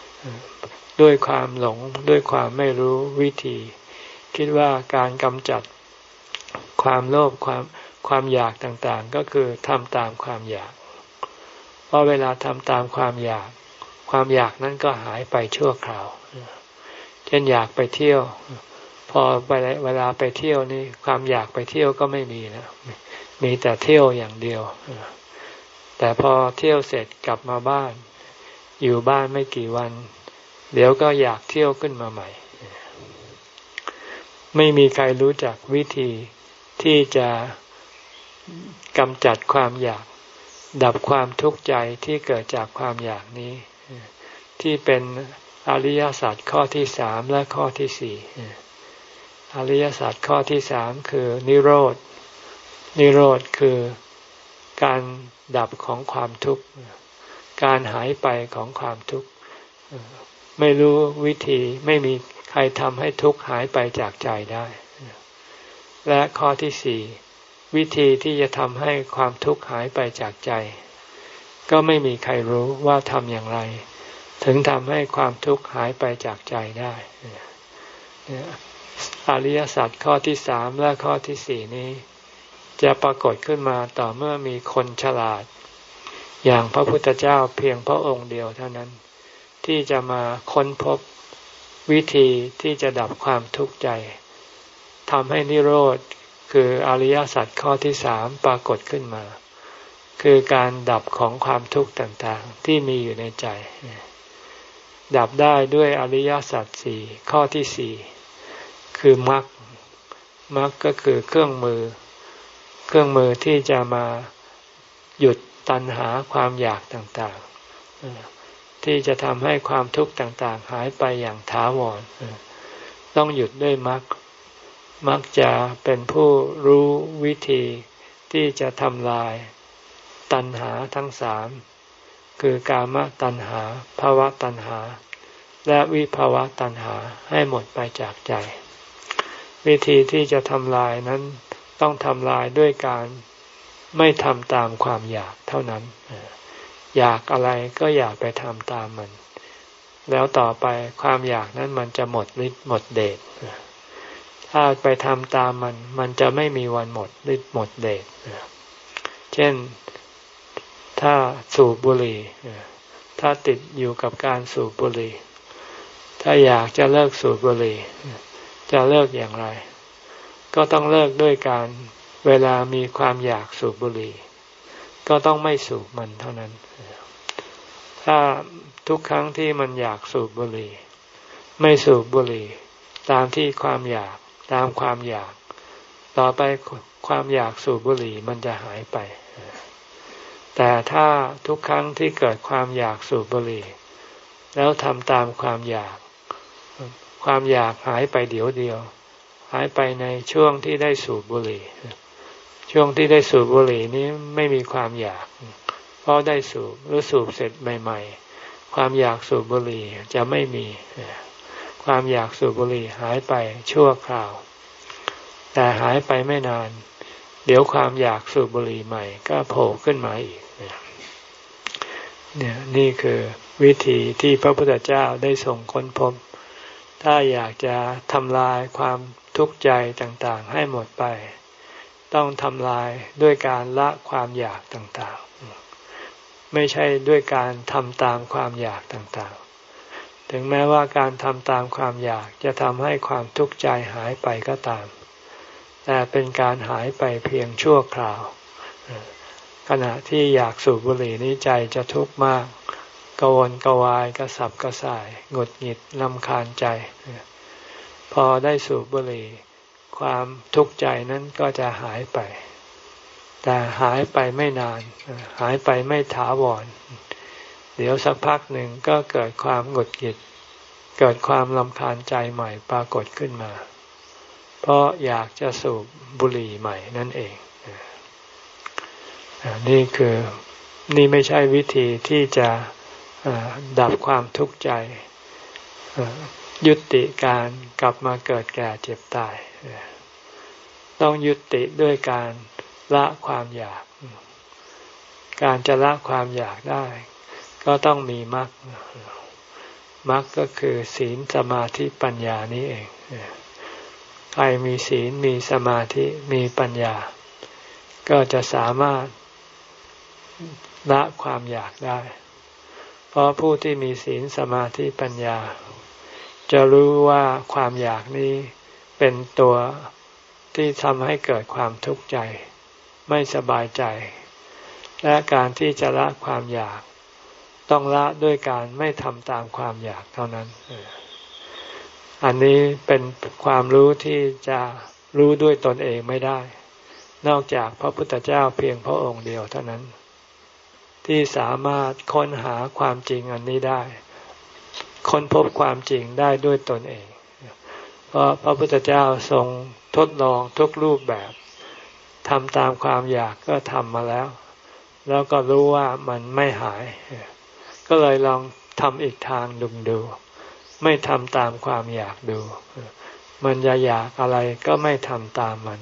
ๆด้วยความหลงด้วยความไม่รู้วิธี คิดว่าการกำจัดความโลภความความอยากต่างๆ ก็คือทำตามความอยาก เพราะเวลาทำตามความอยาก ความอยากนั้นก็หายไปชั่วคราว เช่นอยากไปเที่ยว พอไปเวลาไปเที่ยวนี่ความอยากไปเที่ยวก็ไม่มีนะมีแต่เที่ยวอย่างเดียว แต่พอเที่ยวเสร็จกลับมาบ้าน อยู่บ้านไม่กี่วัน เดี๋ยวก็อยากเที่ยวขึ้นมาใหม่ ไม่มีใครรู้จักวิธีที่จะกำจัดความอยาก ดับความทุกข์ใจที่เกิดจากความอยากนี้ ที่เป็นอริยสัจข้อที่สามและข้อที่สี่อริยสัจข้อที่สามคือนิโรธ นิโรธคือการ ดับของความทุกข์ การหายไปของความทุกข์ ไม่รู้วิธีไม่มีใครทำให้ทุกข์หายไปจากใจได้ และข้อที่สี่วิธีที่จะทำให้ความทุกข์หายไปจากใจ ก็ไม่มีใครรู้ว่าทำอย่างไร ถึงทำให้ความทุกข์หายไปจากใจได้อริยสัจข้อที่สามและข้อที่สี่นี้ จะปรากฏขึ้นมาต่อเมื่อมีคนฉลาด อย่างพระพุทธเจ้าเพียงพระองค์เดียวเท่านั้น ที่จะมาค้นพบวิธีที่จะดับความทุกข์ใจทำให้นิโรธคืออริยสัจข้อที่สามปรากฏขึ้นมา คือการดับของความทุกข์ต่างๆ ที่มีอยู่ในใจ ดับได้ด้วยอริยสัจสี่ข้อที่สี่คือมรรคมรรคก็คือเครื่องมือ เครื่องมือที่จะมาหยุดตันหาความอยากต่างๆ ที่จะทำให้ความทุกข์ต่างๆ หายไปอย่างถาวรต้องหยุดด้วยมรรคมักจะเป็นผู้รู้วิธีที่จะทำลายตัณหาทั้งสาม คือกามตัณหาภาวะตัณหา และวิภาวะตัณหาให้หมดไปจากใจ วิธีที่จะทำลายนั้น ต้องทำลายด้วยการไม่ทำตามความอยากเท่านั้น อยากอะไรก็อยากไปทำตามมัน แล้วต่อไปความอยากนั้นมันจะหมดฤทธิ์หมดเดชถ้าไปทำตามมัน มันจะไม่มีวันหมดฤทธิ์หมดเดชเช่นถ้าสูบบุหรี่ถ้าติดอยู่กับการสูบบุหรี่ถ้าอยากจะเลิกสูบบุหรี่จะเลิกอย่างไร ก็ต้องเลิกด้วยการเวลามีความอยากสูบบุหรี่ ก็ต้องไม่สูบมันเท่านั้น ถ้าทุกครั้งที่มันอยากสูบบุหรี่ ไม่สูบบุหรี่ ตามที่ความอยากตามความอยาก ต่อไปความอยากสูบบุหรี่มันจะหายไป แต่ถ้าทุกครั้งที่เกิดความอยากสูบบุหรี่ แล้วทำตามความอยาก ความอยากหายไปเดี๋ยวเดียวายไปในช่วงที่ได้สูบบุหรี่ ช่วงที่ได้สูบบุหรี่นี้ไม่มีความอยาก เพราะได้สูบหรือสูบเสร็จใหม่ ๆ ความอยากสูบบุหรี่จะไม่มี ความอยากสูบบุหรี่หายไปชั่วคราว แต่หายไปไม่นาน เดี๋ยวความอยากสูบบุหรี่ใหม่ ก็โผล่ขึ้นมาอีกเนี่ยนี่คือวิธีที่พระพุทธเจ้าได้ส่งค้นพบ ถ้าอยากจะทำลายความทุกข์ใจต่างๆ ให้หมดไป ต้องทำลายด้วยการละความอยากต่างๆ ไม่ใช่ด้วยการทำตามความอยากต่างๆ ถึงแม้ว่าการทำตามความอยากจะทำให้ความทุกข์ใจหายไปก็ตาม แต่เป็นการหายไปเพียงชั่วคราว ขณะที่อยากสูบบุหรี่นี้ใจจะทุกข์มาก กวนกวายกระสับกระส่ายหงุดหงิดลำคาญใจ พอได้สูบบุหรี่ ความทุกข์ใจนั้นก็จะหายไป แต่หายไปไม่นาน หายไปไม่ถาวร เดี๋ยวสักพักหนึ่งก็เกิดความหงุดหงิด เกิดความลำคาญใจใหม่ปรากฏขึ้นมา เพราะอยากจะสูบบุหรี่ใหม่นั่นเองนี่คือนี่ไม่ใช่วิธีที่จะ ดับความทุกข์ใจ ยุติการกลับมาเกิดแก่เจ็บตาย ต้องยุติด้วยการละความอยาก การจะละความอยากได้ ก็ต้องมีมรรคมรรคก็คือศีลสมาธิปัญญานี้เองใครมีศีลมีสมาธิมีปัญญา ก็จะสามารถละความอยากได้ เพราะผู้ที่มีศีลสมาธิปัญญา จะรู้ว่าความอยากนี้เป็นตัวที่ทำให้เกิดความทุกข์ใจ ไม่สบายใจ และการที่จะละความอยาก ต้องละด้วยการไม่ทำตามความอยากเท่านั้น อันนี้เป็นความรู้ที่จะรู้ด้วยตนเองไม่ได้ นอกจากพระพุทธเจ้าเพียงพระองค์เดียวเท่านั้น ที่สามารถค้นหาความจริงอันนี้ได้ ค้นพบความจริงได้ด้วยตนเอง เพราะพระพุทธเจ้าทรงทดลองทุกรูปแบบทำตามความอยากก็ทำมาแล้ว แล้วก็รู้ว่ามันไม่หาย ก็เลยลองทำอีกทางดูดู ไม่ทำตามความอยากดู มันจะอยากอะไรก็ไม่ทำตามมัน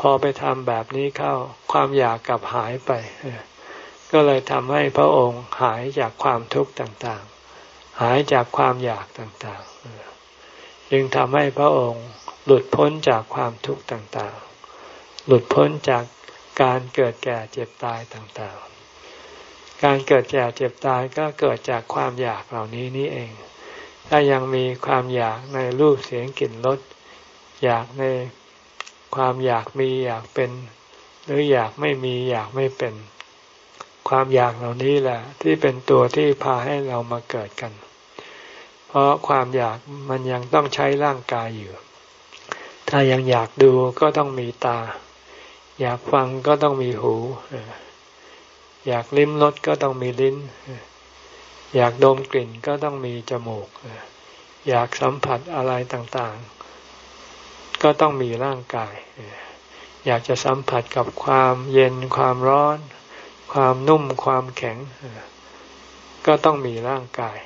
พอไปทำแบบนี้เข้า ความอยากกลับหายไป ก็เลยทำให้พระองค์หายจากความทุกข์ต่างๆ หายจากความอยากต่างๆ จึงทำให้พระองค์หลุดพ้นจากความทุกข์ต่างๆ หลุดพ้นจากการเกิดแก่เจ็บตายต่างๆ การเกิดแก่เจ็บตายก็เกิดจากความอยากเหล่านี้นี่เอง ถ้ายังมีความอยากในรูปเสียงกลิ่นรสอยากในความอยากมีอยากเป็น หรืออยากไม่มีอยากไม่เป็น ความอยากเหล่านี้แหละ ที่เป็นตัวที่พาให้เรามาเกิดกัน เพราะความอยากมันยังต้องใช้ร่างกายอยู่ ถ้ายังอยากดูก็ต้องมีตา อยากฟังก็ต้องมีหู อยากลิ้มรสก็ต้องมีลิ้น อยากดมกลิ่นก็ต้องมีจมูก อยากสัมผัสอะไรต่างๆ ก็ต้องมีร่างกาย อยากจะสัมผัสกับความเย็นความร้อน ความนุ่มความแข็ง ก็ต้องมีร่างกาย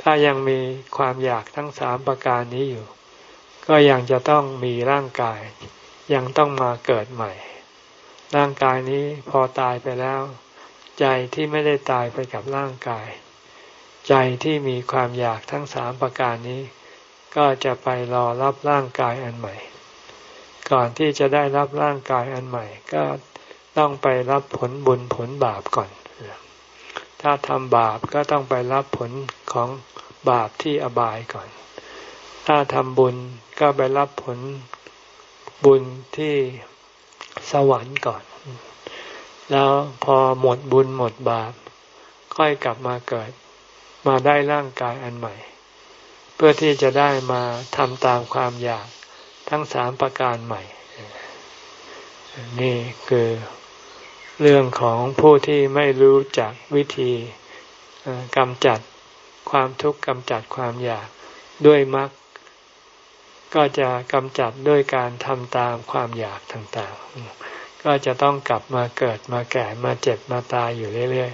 ถ้ายังมีความอยากทั้งสามประการนี้อยู่ ก็ยังจะต้องมีร่างกาย ยังต้องมาเกิดใหม่ ร่างกายนี้พอตายไปแล้ว ใจที่ไม่ได้ตายไปกับร่างกาย ใจที่มีความอยากทั้งสามประการนี้ ก็จะไปรอรับร่างกายอันใหม่ ก่อนที่จะได้รับร่างกายอันใหม่ ก็ ต้องไปรับผลบุญผลบาปก่อน ถ้าทำบาปก็ต้องไปรับผลของบาปที่อบายก่อน ถ้าทำบุญก็ไปรับผลบุญที่สวรรค์ก่อน แล้วพอหมดบุญหมดบาป ค่อยกลับมาเกิด มาได้ร่างกายอันใหม่ เพื่อที่จะได้มาทำตามความอยากทั้งสามประการใหม่ นี่คือ เรื่องของผู้ที่ไม่รู้จักวิธีกำจัดความทุกข์กำจัดความอยากด้วยมรรคก็จะกำจัดด้วยการทำตามความอยากต่างๆ ก็จะต้องกลับมาเกิดมาแก่มาเจ็บมาตายอยู่เรื่อย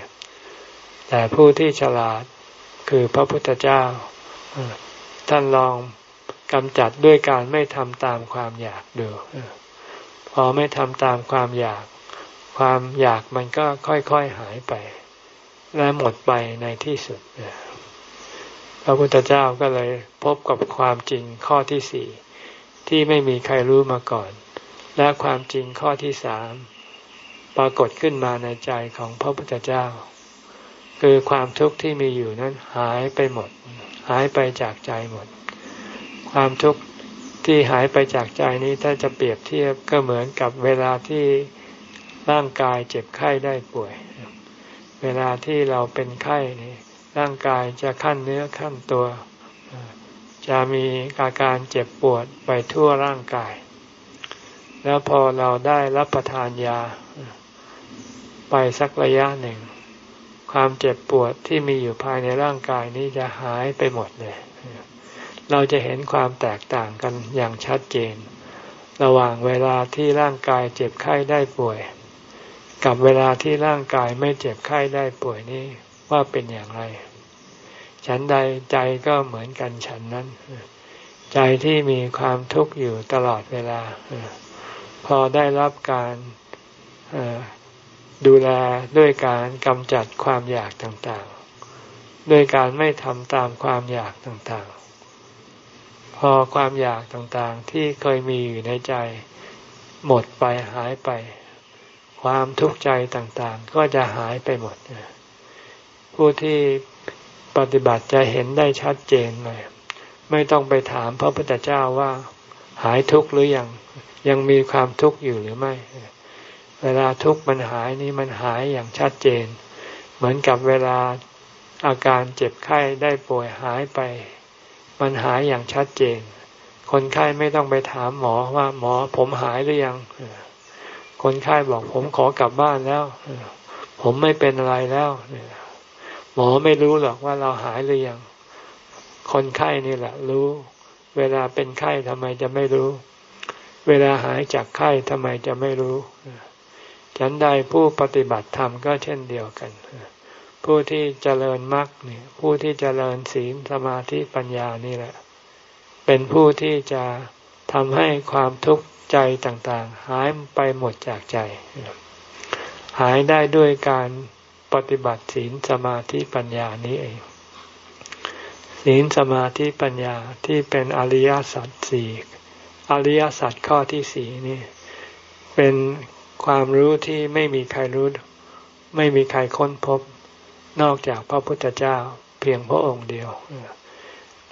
ๆ แต่ผู้ที่ฉลาดคือพระพุทธเจ้า ท่านลองกำจัดด้วยการไม่ทำตามความอยากดู พอไม่ทำตามความอยาก ความอยากมันก็ค่อยๆหายไป และหมดไปในที่สุดพระพุทธเจ้าก็เลยพบกับความจริงข้อที่สี่ที่ไม่มีใครรู้มาก่อน และความจริงข้อที่สามปรากฏขึ้นมาในใจของพระพุทธเจ้า คือความทุกข์ที่มีอยู่นั้นหายไปหมด หายไปจากใจหมด ความทุกข์ที่หายไปจากใจนี้ถ้าจะเปรียบเทียบก็เหมือนกับเวลาที่ ร่างกายเจ็บไข้ได้ป่วย เวลาที่เราเป็นไข้นี่ร่างกายจะขั้นเนื้อขั้นตัว จะมีอาการเจ็บปวดไปทั่วร่างกาย แล้วพอเราได้รับประทานยา ไปสักระยะหนึ่ง ความเจ็บปวดที่มีอยู่ภายในร่างกายนี้จะหายไปหมดเลย เราจะเห็นความแตกต่างกันอย่างชัดเจน ระหว่างเวลาที่ร่างกายเจ็บไข้ได้ป่วย กับเวลาที่ร่างกายไม่เจ็บไข้ได้ป่วยนี้ว่าเป็นอย่างไร ฉันใดใจก็เหมือนกันฉันนั้น ใจที่มีความทุกข์อยู่ตลอดเวลา พอได้รับการดูแลด้วยการกำจัดความอยากต่างๆ ด้วยการไม่ทำตามความอยากต่างๆ พอความอยากต่างๆที่เคยมีอยู่ในใจ หมดไปหายไป ความทุกข์ใจต่างๆ ก็จะหายไปหมด ผู้ที่ปฏิบัติจะเห็นได้ชัดเจนเลย ไม่ต้องไปถามพระพุทธเจ้าว่า หายทุกข์หรือยัง ยังมีความทุกข์อยู่หรือไม่ เวลาทุกข์มันหายนี่มันหายอย่างชัดเจน เหมือนกับเวลาอาการเจ็บไข้ได้ป่วยหายไป มันหายอย่างชัดเจน คนไข้ไม่ต้องไปถามหมอว่าหมอผมหายหรือยัง คนไข้บอกผมขอกลับบ้านแล้ว ผมไม่เป็นอะไรแล้วหมอไม่รู้หรอกว่าเราหายหรือยัง คนไข้นี่แหละ รู้ เวลาเป็นไข้ทำไมจะไม่รู้ เวลาหายจากไข้ทำไมจะไม่รู้ฉันใดผู้ปฏิบัติธรรมก็เช่นเดียวกัน ผู้ที่เจริญมรรคเนี่ย ผู้ที่เจริญศีลสมาธิปัญญานี่แหละ เป็นผู้ที่จะทำให้ความทุกข์ ใจต่างๆ หายไปหมดจากใจ หายได้ด้วยการปฏิบัติศีลสมาธิปัญญานี้เอง ศีลสมาธิปัญญาที่เป็นอริยสัจสี่อริยสัจข้อที่สี่นี่ เป็นความรู้ที่ไม่มีใครรู้ไม่มีใครค้นพบ นอกจากพระพุทธเจ้าเพียงพระองค์เดียว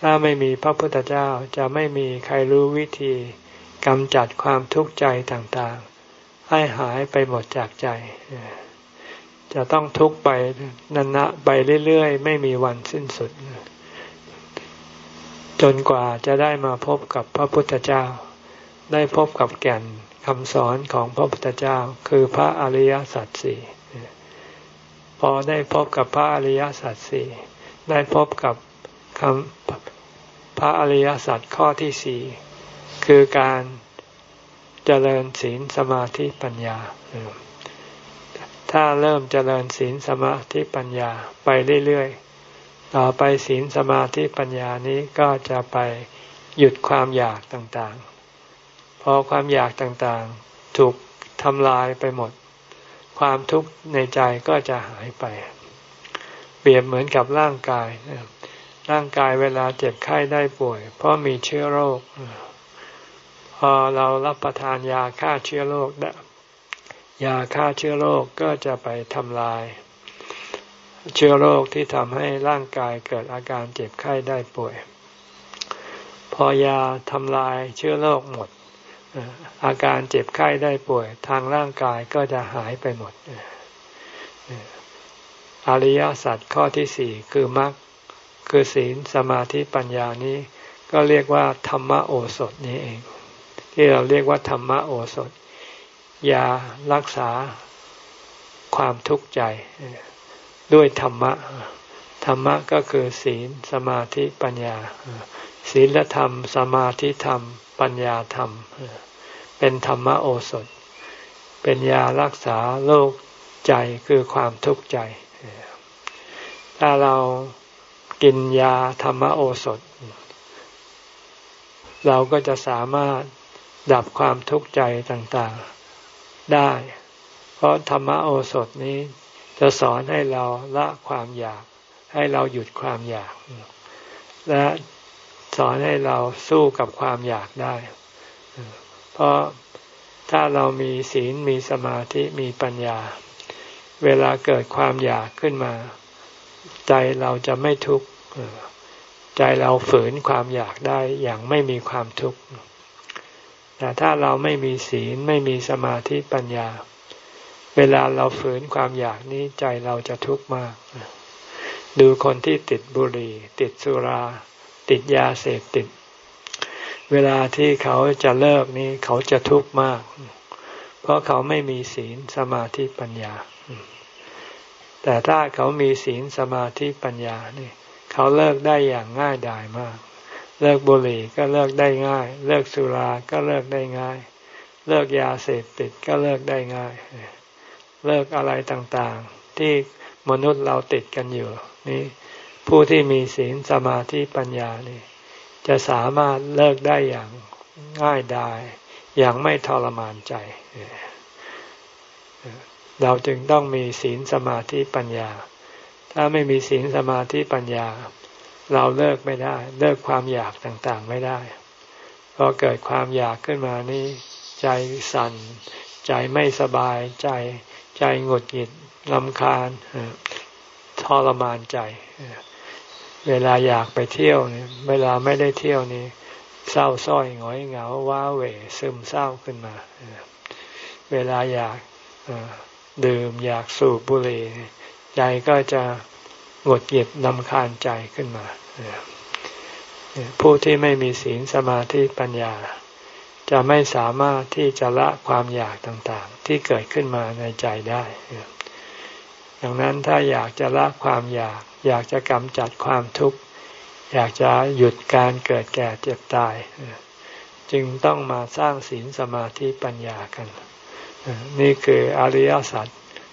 ถ้าไม่มีพระพุทธเจ้าจะไม่มีใครรู้วิธี กำจัดความทุกข์ใจต่างๆ ให้หายไปหมดจากใจ จะต้องทุกข์ไปนันๆไปเรื่อยๆ ไม่มีวันสิ้นสุด จนกว่าจะได้มาพบกับพระพุทธเจ้า ได้พบกับแก่นคำสอนของพระพุทธเจ้า คือพระอริยสัจสี่พอได้พบกับพระอริยสัจสี่ได้พบกับคำพระอริยสัจข้อที่สี่ คือการเจริญศีลสมาธิปัญญา ถ้าเริ่มเจริญศีลสมาธิปัญญาไปเรื่อยๆ ต่อไปศีลสมาธิปัญญานี้ก็จะไปหยุดความอยากต่างๆ พอความอยากต่างๆ ถูกทำลายไปหมด ความทุกข์ในใจก็จะหายไป เปรียบเหมือนกับร่างกาย ร่างกายเวลาเจ็บไข้ได้ป่วย เพราะมีเชื้อโรค พอเรารับประทานยาฆ่าเชื้อโรคยาฆ่าเชื้อโรคก็จะไปทำลาย เชื้อโรคที่ทำให้ร่างกายเกิดอาการเจ็บไข้ได้ป่วย พอยาทำลายเชื้อโรคหมด อาการเจ็บไข้ได้ป่วย ทางร่างกายก็จะหายไปหมดอริยสัจข้อที่สี่คือมรรคคือศีลสมาธิปัญญานี้ ก็เรียกว่าธรรมโอสถนี้เอง ที่เราเรียกว่าธรรมโอสถ ยารักษาความทุกข์ใจ ด้วยธรรมะ ธรรมะก็คือศีลสมาธิปัญญา ศีลธรรม สมาธิธรรม ปัญญาธรรม เป็นธรรมโอสถ เป็นยารักษาโรคใจคือความทุกข์ใจ ถ้าเรากินยาธรรมโอสถ เราก็จะสามารถ ดับความทุกข์ใจต่างๆได้ เพราะธรรมโอสถนี้จะสอนให้เราละความอยาก ให้เราหยุดความอยาก และสอนให้เราสู้กับความอยากได้ เพราะถ้าเรามีศีลมีสมาธิมีปัญญา เวลาเกิดความอยากขึ้นมา ใจเราจะไม่ทุกข์ใจเราฝืนความอยากได้อย่างไม่มีความทุกข์ แต่ถ้าเราไม่มีศีลไม่มีสมาธิปัญญา เวลาเราฝืนความอยากนี้ใจเราจะทุกข์มาก ดูคนที่ติดบุหรี่ ติดสุรา ติดยาเสพติด เวลาที่เขาจะเลิกนี้เขาจะทุกข์มาก เพราะเขาไม่มีศีลสมาธิปัญญา แต่ถ้าเขามีศีลสมาธิปัญญานี่เขาเลิกได้อย่างง่ายดายมาก เลิกบุหรี่ก็เลิกได้ง่าย เลิกสุราก็เลิกได้ง่าย เลิกยาเสพติดก็เลิกได้ง่าย เลิกอะไรต่างๆ ที่มนุษย์เราติดกันอยู่นี่ผู้ที่มีศีลสมาธิปัญญานี่จะสามารถเลิกได้อย่างง่ายดายอย่างไม่ทรมานใจ เราจึงต้องมีศีลสมาธิปัญญา ถ้าไม่มีศีลสมาธิปัญญา เราเลิกไม่ได้ เลิกความอยากต่างๆไม่ได้พอเกิดความอยากขึ้นมานี่ใจสั่น ใจไม่สบายใจ ใจหงุดหงิดลำคาญทรมานใจ เวลาอยากไปเที่ยวเนี่ยเวลาไม่ได้เที่ยวนี่เศร้าส้อยหงอยเหงาว้าเหวซึมเศร้าขึ้นมา เวลาอยากดื่มอยากสูบบุหรี่ใจก็จะ หงดหงิดนำคาญใจขึ้นมา ผู้ที่ไม่มีศีลสมาธิปัญญา จะไม่สามารถที่จะละความอยากต่างๆ ที่เกิดขึ้นมาในใจได้ ดังนั้นถ้าอยากจะละความอยาก อยากจะกำจัดความทุกข์ อยากจะหยุดการเกิดแก่เจ็บตาย จึงต้องมาสร้างศีลสมาธิปัญญากัน นี่คืออริยสัจ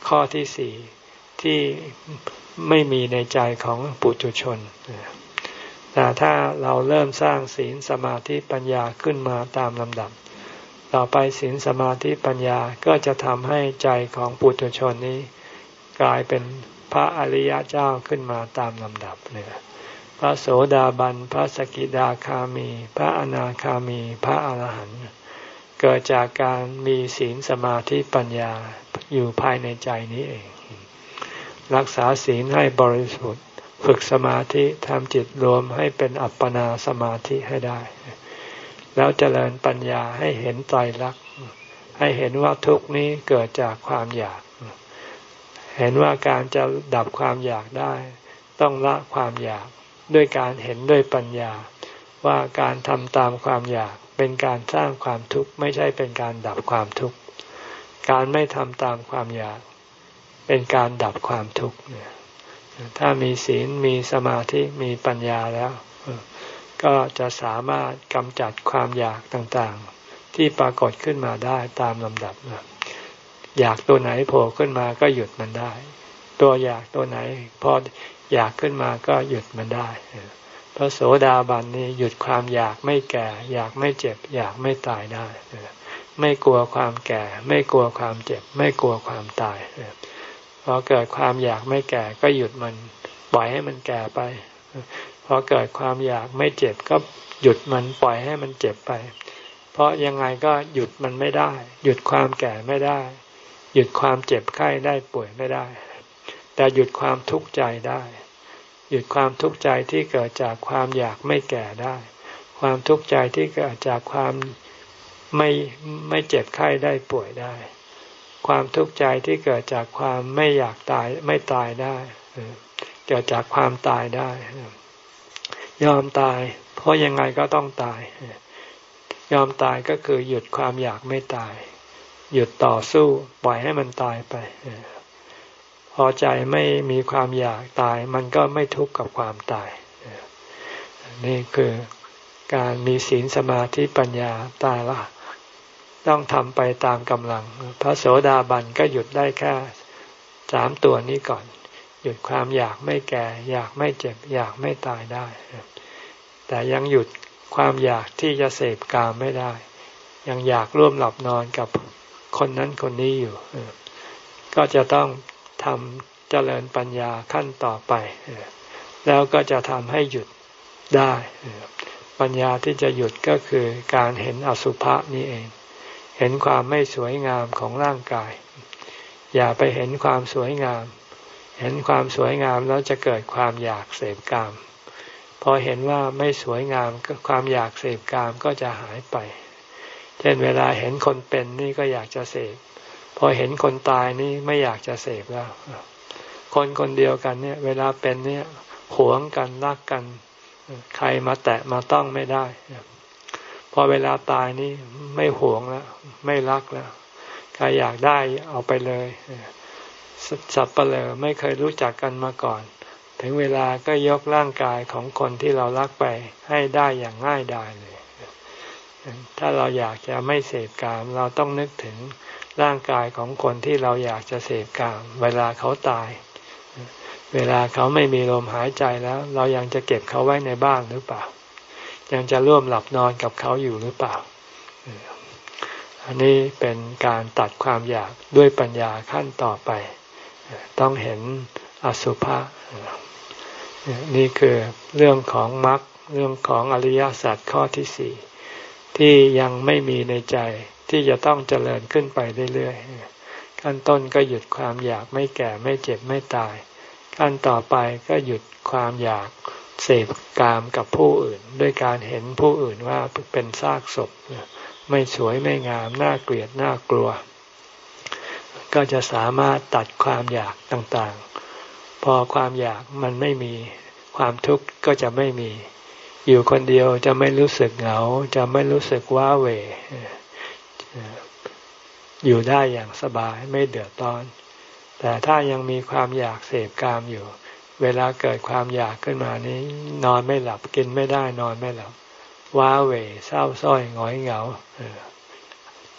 ข้อที่สี่ที่ ไม่มีในใจของปุถุชนแต่ถ้าเราเริ่มสร้างศีลสมาธิปัญญาขึ้นมาตามลำดับ ต่อไปศีลสมาธิปัญญาก็จะทำให้ใจของปุถุชนนี้ กลายเป็นพระอริยเจ้าขึ้นมาตามลำดับเนี่ยพระโสดาบัน พระสกิดาคามี พระอนาคามี พระอาหารหันต์เกิดจากการมีศีลสมาธิปัญญาอยู่ภายในใจนี้เอง รักษาศีลให้บริสุทธิ์ ฝึกสมาธิทำจิตรวมให้เป็นอัปปนาสมาธิให้ได้ แล้วเจริญปัญญาให้เห็นไตรลักษณ์ให้เห็นว่าทุกนี้เกิดจากความอยาก เห็นว่าการจะดับความอยากได้ ต้องละความอยากด้วยการเห็นด้วยปัญญา ว่าการทำตามความอยากเป็นการสร้างความทุกข์ไม่ใช่เป็นการดับความทุกข์ การไม่ทำตามความอยาก เป็นการดับความทุกข์เนี่ยถ้ามีศีลมีสมาธิมีปัญญาแล้ว ก็จะสามารถกำจัดความอยากต่างๆ ที่ปรากฏขึ้นมาได้ตามลำดับ อยากตัวไหนโผล่ขึ้นมาก็หยุดมันได้ ตัวอยากตัวไหนพออยากขึ้นมาก็หยุดมันได้พระโสดาบันนี่หยุดความอยากไม่แก่ อยากไม่เจ็บ อยากไม่ตายได้ ไม่กลัวความแก่ ไม่กลัวความเจ็บ ไม่กลัวความตาย พอเกิดความอยากไม่แก่ก็หยุดมัน ปล่อยให้มันแก่ไป พอเกิดความอยากไม่เจ็บก็หยุดมันปล่อยให้มันเจ็บไป เพราะยังไงก็หยุดมันไม่ได้ หยุดความแก่ไม่ได้ หยุดความเจ็บไข้ได้ป่วยไม่ได้ แต่หยุดความทุกข์ใจได้ หยุดความทุกข์ใจที่เกิดจากความอยากไม่แก่ได้ ความทุกข์ใจที่เกิดจากความไม่ไม่เจ็บไข้ได้ป่วยได้ ความทุกข์ใจที่เกิดจากความไม่อยากตายไม่ตายได้ เกิดจากความตายได้ ยอมตาย เพราะยังไงก็ต้องตาย ยอมตายก็คือหยุดความอยากไม่ตาย หยุดต่อสู้ปล่อยให้มันตายไปพอใจไม่มีความอยากตาย มันก็ไม่ทุกข์กับความตาย นี่คือการมีศีลสมาธิปัญญาตายละ ต้องทำไปตามกำลัง พระโสดาบันก็หยุดได้แค่สามตัวนี้ก่อน หยุดความอยากไม่แก่ อยากไม่เจ็บ อยากไม่ตายได้ แต่ยังหยุดความอยากที่จะเสพกามไม่ได้ ยังอยากร่วมหลับนอนกับคนนั้นคนนี้อยู่ ก็จะต้องทำเจริญปัญญาขั้นต่อไป แล้วก็จะทำให้หยุดได้ ปัญญาที่จะหยุดก็คือการเห็นอสุภะนี่เอง เห็นความไม่สวยงามของร่างกาย อย่าไปเห็นความสวยงาม เห็นความสวยงามแล้วจะเกิดความอยากเสพกาม พอเห็นว่าไม่สวยงามความอยากเสพกามก็จะหายไป เช่นเวลาเห็นคนเป็นนี่ก็อยากจะเสพ พอเห็นคนตายนี่ไม่อยากจะเสพแล้ว คนคนเดียวกันเนี่ย เวลาเป็นเนี่ยหวงกันรักกัน ใครมาแตะมาต้องไม่ได้ พอเวลาตายนี่ไม่หวงแล้ว ไม่รักแล้วใครอยากได้เอาไปเลยสับเปลอไม่เคยรู้จักกันมาก่อน ถึงเวลาก็ยกร่างกายของคนที่เรารักไปให้ได้อย่างง่ายดายเลย ถ้าเราอยากจะไม่เสพกาม เราต้องนึกถึงร่างกายของคนที่เราอยากจะเสพกาม เวลาเขาตาย เวลาเขาไม่มีลมหายใจแล้ว เรายังจะเก็บเขาไว้ในบ้านหรือเปล่า ยังจะร่วมหลับนอนกับเขาอยู่หรือเปล่า อันนี้เป็นการตัดความอยากด้วยปัญญาขั้นต่อไป ต้องเห็นอสุภะนี่คือเรื่องของมรรคเรื่องของอริยสัจข้อที่สี่ที่ยังไม่มีในใจที่จะต้องเจริญขึ้นไปเรื่อยๆขั้นต้นก็หยุดความอยากไม่แก่ไม่เจ็บไม่ตาย ขั้นต่อไปก็หยุดความอยาก เสพกามกับผู้อื่น ด้วยการเห็นผู้อื่นว่าเป็นซากศพ ไม่สวยไม่งาม น่าเกลียด น่ากลัว ก็จะสามารถตัดความอยากต่างๆ พอความอยากมันไม่มีความทุกข์ก็จะไม่มี อยู่คนเดียวจะไม่รู้สึกเหงา จะไม่รู้สึกว้าเหวอยู่ได้อย่างสบายไม่เดือดร้อน แต่ถ้ายังมีความอยากเสพกามอยู่ เวลาเกิดความอยากขึ้นมานี้ นอนไม่หลับกินไม่ได้นอนไม่หลับ ว้าเหวเศร้าส้อยงอยเหงา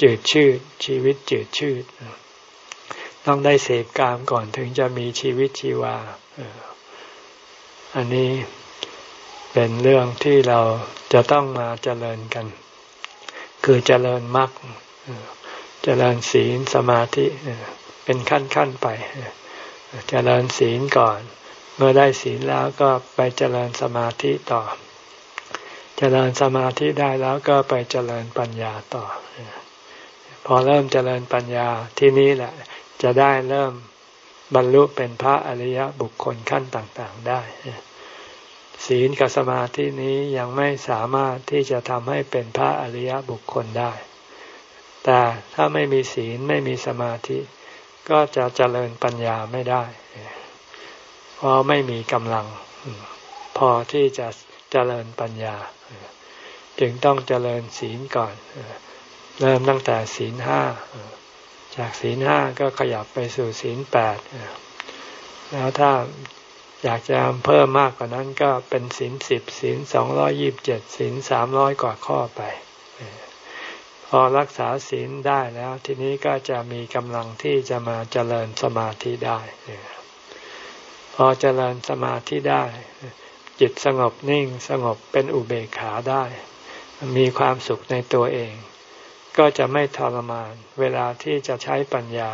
จืดชืดชีวิตจืดชืดต้องได้เสพกามก่อนถึงจะมีชีวิตชีวาอันนี้เป็นเรื่องที่เราจะต้องมาเจริญกัน คือเจริญมรรคเจริญศีลสมาธิเป็นขั้นขั้นไป เจริญศีลก่อน เมื่อได้ศีลแล้วก็ไปเจริญสมาธิต่อ เจริญสมาธิได้แล้วก็ไปเจริญปัญญาต่อ พอเริ่มเจริญปัญญาที่นี้แหละ จะได้เริ่มบรรลุเป็นพระอริยบุคคลขั้นต่างๆได้ ศีลกับสมาธินี้ยังไม่สามารถที่จะทำให้เป็นพระอริยบุคคลได้ แต่ถ้าไม่มีศีลไม่มีสมาธิ ก็จะเจริญปัญญาไม่ได้ เพราะไม่มีกำลัง พอที่จะเจริญปัญญา จึงต้องเจริญศีลก่อน เริ่มตั้งแต่ศีลห้า จากศีลห้าก็ขยับไปสู่ศีลแปด แล้วถ้าอยากจะเพิ่มมากกว่านั้นก็เป็นศีลสิบศีลสองร้อยิบเจ็ดศีลสามร้อยกว่าข้อไป พอรักษาศีลได้แล้วทีนี้ก็จะมีกำลังที่จะมาเจริญสมาธิได้ พอเจริญสมาธิได้ จิตสงบนิ่งสงบเป็นอุเบกขาได้ มีความสุขในตัวเอง ก็จะไม่ทรมาน เวลาที่จะใช้ปัญญา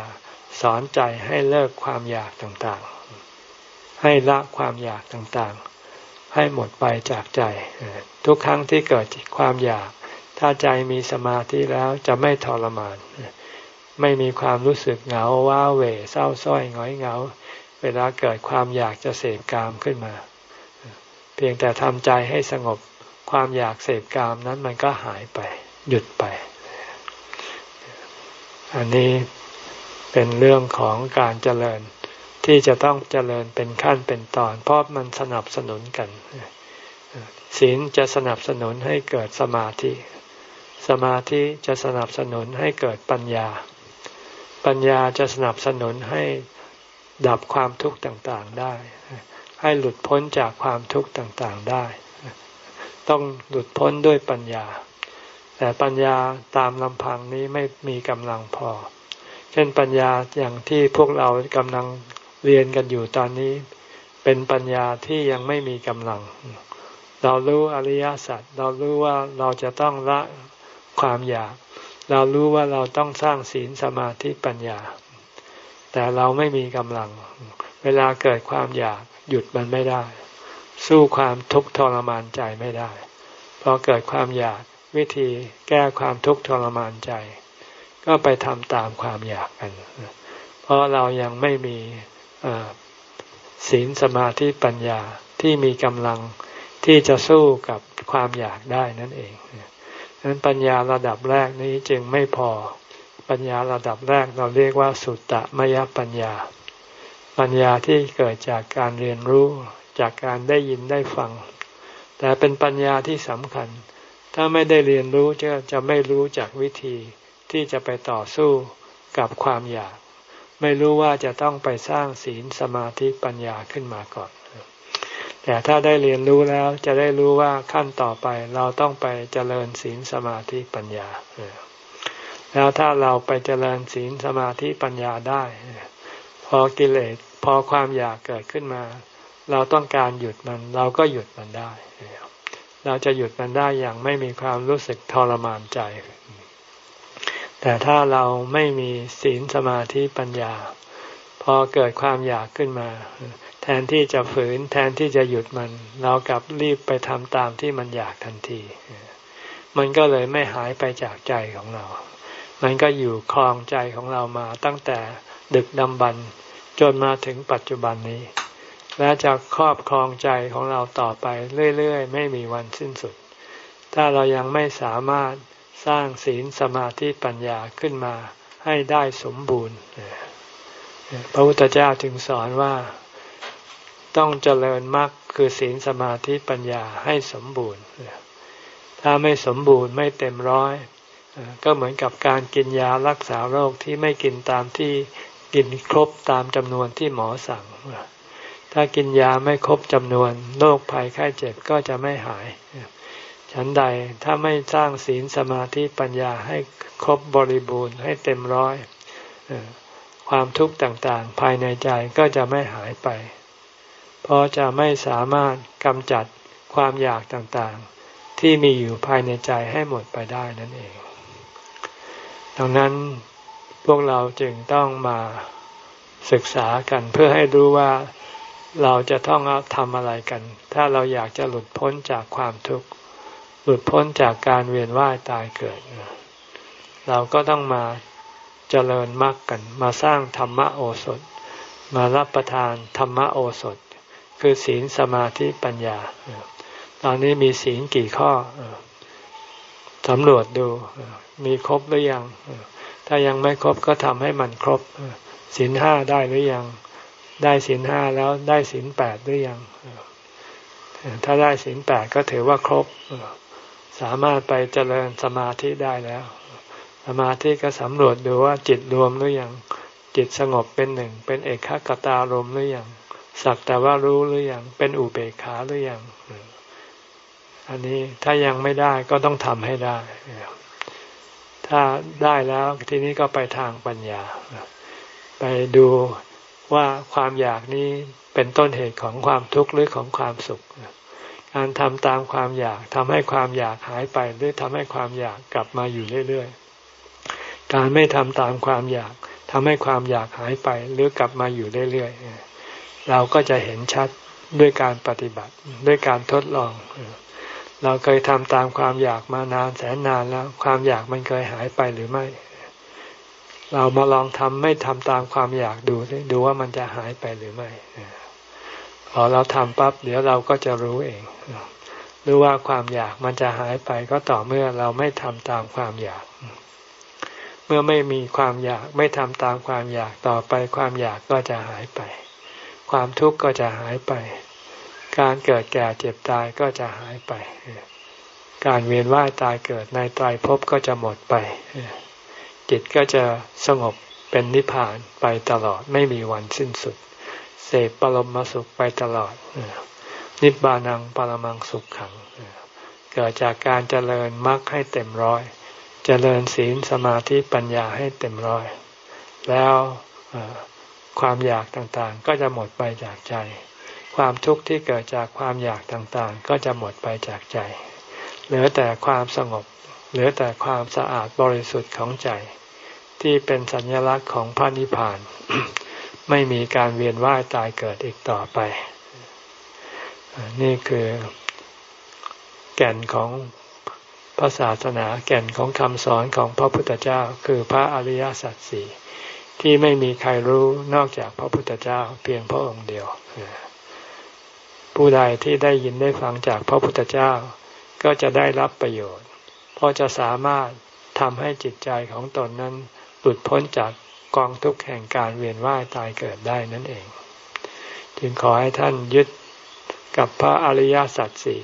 สอนใจให้เลิกความอยากต่างๆ ให้ละความอยากต่างๆ ให้หมดไปจากใจ ทุกครั้งที่เกิดความอยาก ถ้าใจมีสมาธิแล้วจะไม่ทรมาน ไม่มีความรู้สึกเหงาว้าเหวเศร้าส้อยง้อยเหงา เวลาเกิดความอยากจะเสพกามขึ้นมา เพียงแต่ทำใจให้สงบความอยากเสพกามนั้นมันก็หายไป หยุดไป อันนี้เป็นเรื่องของการเจริญที่จะต้องเจริญเป็นขั้นเป็นตอน เพราะมันสนับสนุนกันศีลจะสนับสนุนให้เกิดสมาธิ สมาธิจะสนับสนุนให้เกิดปัญญา ปัญญาจะสนับสนุนให้ ดับความทุกข์ต่างๆได้ ให้หลุดพ้นจากความทุกข์ต่างๆได้ ต้องหลุดพ้นด้วยปัญญา แต่ปัญญาตามลำพังนี้ไม่มีกำลังพอ เช่นปัญญาอย่างที่พวกเรากำลังเรียนกันอยู่ตอนนี้ เป็นปัญญาที่ยังไม่มีกำลัง เรารู้อริยสัจเรารู้ว่าเราจะต้องละความอยาก เรารู้ว่าเราต้องสร้างศีลสมาธิปัญญา แต่เราไม่มีกำลัง เวลาเกิดความอยากหยุดมันไม่ได้ สู้ความทุกข์ทรมานใจไม่ได้ พอเกิดความอยากวิธีแก้ความทุกข์ทรมานใจ ก็ไปทำตามความอยากกัน เพราะเรายังไม่มีศีลสมาธิปัญญาที่มีกำลังที่จะสู้กับความอยากได้นั่นเองดังนั้นปัญญาระดับแรกนี้จึงไม่พอ ปัญญาระดับแรกเราเรียกว่าสุตตะมยปัญญา ปัญญาที่เกิดจากการเรียนรู้จากการได้ยินได้ฟัง แต่เป็นปัญญาที่สำคัญ ถ้าไม่ได้เรียนรู้จะจะไม่รู้จากวิธีที่จะไปต่อสู้กับความอยาก ไม่รู้ว่าจะต้องไปสร้างศีลสมาธิปัญญาขึ้นมาก่อนแต่ถ้าได้เรียนรู้แล้วจะได้รู้ว่าขั้นต่อไปเราต้องไปเจริญศีลสมาธิปัญญา แล้วถ้าเราไปเจริญศีลสมาธิปัญญาได้ พอกิเลสพอความอยากเกิดขึ้นมา เราต้องการหยุดมัน เราก็หยุดมันได้ เราจะหยุดมันได้อย่างไม่มีความรู้สึกทรมานใจ แต่ถ้าเราไม่มีศีลสมาธิปัญญา พอเกิดความอยากขึ้นมา แทนที่จะฝืนแทนที่จะหยุดมัน เรากลับรีบไปทำตามที่มันอยากทันที มันก็เลยไม่หายไปจากใจของเรา มันก็อยู่คลองใจของเรามาตั้งแต่ดึกดำบรรจนมาถึงปัจจุบันนี้ และจะครอบครองใจของเราต่อไปเรื่อยๆ ไม่มีวันสิ้นสุด ถ้าเรายังไม่สามารถสร้างศีลสมาธิปัญญาขึ้นมาให้ได้สมบูรณ์ พระพุทธเจ้าจึงสอนว่าต้องเจริญมรรคคือศีลสมาธิปัญญาให้สมบูรณ์ ถ้าไม่สมบูรณ์ไม่เต็มร้อย ก็เหมือนกับการกินยารักษาโรคที่ไม่กินตามที่กินครบตามจำนวนที่หมอสั่ง ถ้ากินยาไม่ครบจำนวนโรคภัยไข้เจ็บก็จะไม่หาย ฉันใดถ้าไม่สร้างศีลสมาธิปัญญาให้ครบบริบูรณ์ให้เต็มร้อย ความทุกข์ต่างๆ ภายในใจก็จะไม่หายไป เพราะจะไม่สามารถกำจัดความอยากต่างๆ ที่มีอยู่ภายในใจให้หมดไปได้นั่นเอง ดังนั้นพวกเราจึงต้องมาศึกษากันเพื่อให้รู้ว่าเราจะต้องทำอะไรกัน ถ้าเราอยากจะหลุดพ้นจากความทุกข์ หลุดพ้นจากการเวียนว่ายตายเกิด เราก็ต้องมาเจริญมรรคกัน มาสร้างธรรมโอสถ มารับประทานธรรมโอสถ คือศีลสมาธิปัญญา ตอนนี้มีศีลกี่ข้อสำรวจดู มีครบหรือยัง ถ้ายังไม่ครบก็ทำให้มันครบศีลห้าได้หรือยัง ได้ศีลห้าแล้วได้ศีลแปดหรือยัง ถ้าได้ศีลแปดก็ถือว่าครบ สามารถไปเจริญสมาธิได้แล้ว สมาธิก็สำรวจดูว่าจิตรวมหรือยัง จิตสงบเป็นหนึ่ง เป็นเอกขกตารมหรือยัง สักแต่ว่ารู้หรือยัง เป็นอุเบกขาหรือยัง อันนี้ถ้ายังไม่ได้ก็ต้องทำให้ได้ ถ้าได้แล้วทีนี้ก็ไปทางปัญญา ไปดูว่าความอยากนี้เป็นต้นเหตุของความทุกข์หรือของความสุข การทำตามความอยากทำให้ความอยากหายไปหรือทำให้ความอยากกลับมาอยู่เรื่อยๆ การไม่ทำตามความอยากทำให้ความอยากหายไปหรือกลับมาอยู่เรื่อยๆ เราก็จะเห็นชัดด้วยการปฏิบัติด้วยการทดลอง เราเคยทำตามความอยากมานานแสนนานแล้ว ความอยากมันเคยหายไปหรือไม่ เรามาลองทำไม่ทำตามความอยากดูดูว่ามันจะหายไปหรือไม่พอเราทำปั๊บเดี๋ยวเราก็จะรู้เองหรือว่าความอยากมันจะหายไปก็ต่อเมื่อเราไม่ทำตามความอยาก เมื่อไม่มีความอยากไม่ทำตามความอยากต่อไป ความอยากก็จะหายไป ความทุกข์ก็จะหายไป การเกิดแก่เจ็บตายก็จะหายไป การเวียนว่ายตายเกิดในตายภพก็จะหมดไป จิตก็จะสงบเป็นนิพพานไปตลอดไม่มีวันสิ้นสุด เสพปรมสุขไปตลอด นิบานังปรมังสุขขัง เกิดจากการเจริญมรรคให้เต็มร้อย เจริญศีลสมาธิปัญญาให้เต็มร้อย แล้วความอยากต่างๆ ก็จะหมดไปจากใจ ความทุกข์ที่เกิดจากความอยากต่างๆ ก็จะหมดไปจากใจ เหลือแต่ความสงบ เหลือแต่ความสะอาดบริสุทธิ์ของใจ ที่เป็นสัญลักษณ์ของพระนิพพาน ไม่มีการเวียนว่ายตายเกิดอีกต่อไป นี่คือแก่นของพระศาสนาแก่นของคำสอนของพระพุทธเจ้า คือพระอริยสัจสี่ที่ไม่มีใครรู้นอกจากพระพุทธเจ้าเพียงพระองค์เดียว ผู้ใดที่ได้ยินได้ฟังจากพระพุทธเจ้า ก็จะได้รับประโยชน์ เพราะจะสามารถทำให้จิตใจของตนนั้นหลุดพ้นจากกองทุกข์แห่งการเวียนว่ายตายเกิดได้นั่นเอง จึงขอให้ท่านยึดกับพระอริยสัจสี่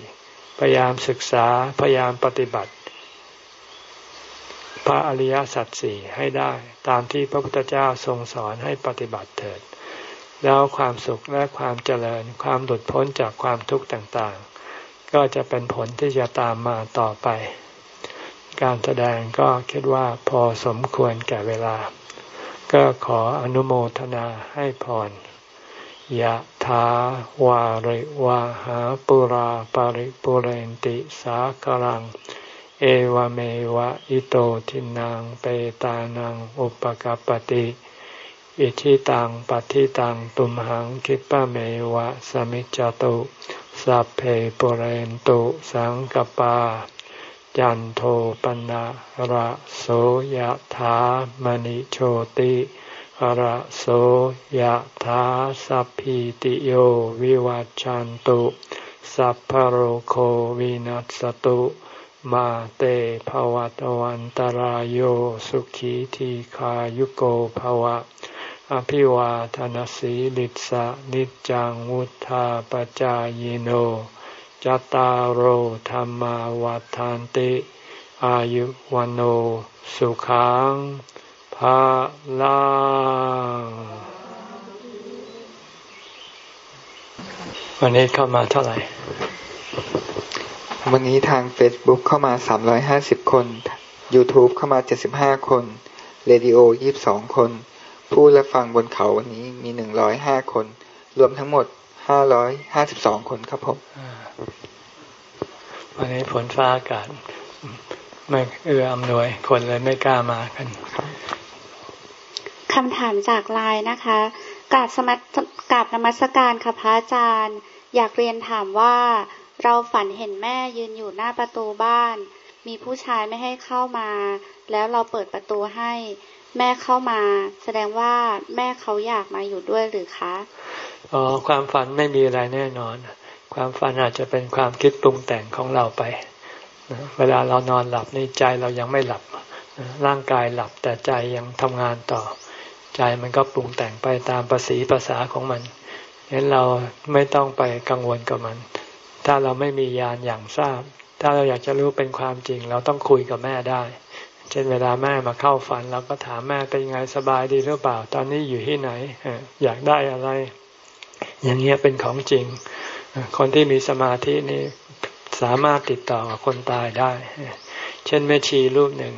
พยายามศึกษาพยายามปฏิบัติ พระอริยสัจสี่ให้ได้ตามที่พระพุทธเจ้าทรงสอนให้ปฏิบัติเถิด แล้วความสุขและความเจริญ ความหลุดพ้นจากความทุกข์ต่างๆ ก็จะเป็นผลที่จะตามมาต่อไป การแสดงก็คิดว่าพอสมควรแก่เวลา ก็ขออนุโมทนาให้พรยะถาวาริวาหาปุราปาริปุเรนติสากลัง เอวเมวะอิโตทินังเปตานังอุปกปติ อิชิตังปฏิตังตุมหังคิปะเมวะสมิจจตุสัพเพปุเรนตุสังกปา จันโทปนะระโสยถามณิโชติระโสยถาสัพพิติโยวิวัจจันตุ สัพพโรโควินัสตุมาเตภวัตวันตารโยสุขีทีขายุโกภวะ อภิวาทนสีลิสะนิจังวุธาปจายโนจตารโหธรรมวาทานติ อายุวันโอสุขังภาลังวันนี้เข้ามาเท่าไหร่ วันนี้ทาง Facebook เข้ามา 350 คน YouTube เข้ามา 75 คนเรดิโอ 22 คน ผู้และฟังบนเขาวันนี้มี105คน รวมทั้งหมด552คนครับผมวันนี้ฝนฟ้าอากาศไม่เอื้ออำนวยคนเลยไม่กล้ามากันคำถามจากไลน์นะคะกราบสมักราบนมัสการค่ะพระอาจารย์ อยากเรียนถามว่า เราฝันเห็นแม่ยืนอยู่หน้าประตูบ้าน มีผู้ชายไม่ให้เข้ามา แล้วเราเปิดประตูให้ แม่เข้ามา แสดงว่าแม่เขาอยากมาอยู่ด้วยหรือคะอ๋อความฝันไม่มีอะไรแน่นอน ความฝันอาจจะเป็นความคิดปรุงแต่งของเราไป เวลาเรานอนหลับในใจเรายังไม่หลับ ร่างกายหลับแต่ใจยังทำงานต่อ ใจมันก็ปรุงแต่งไปตามภาษีภาษาของมันเห็นเราไม่ต้องไปกังวลกับมัน ถ้าเราไม่มียานอย่างทราบ ถ้าเราอยากจะรู้เป็นความจริง เราต้องคุยกับแม่ได้ ช่นเวลาแม่มาเข้าฝันเราก็ถามแม่เป็นยังไงสบายดีหรือเปล่า ตอนนี้อยู่ที่ไหนอยากได้อะไร อย่างเงี้ยเป็นของจริง คนที่มีสมาธินี่สามารถติดต่อกับคนตายได้ เช่นแม่ชีรูปหนึ่ง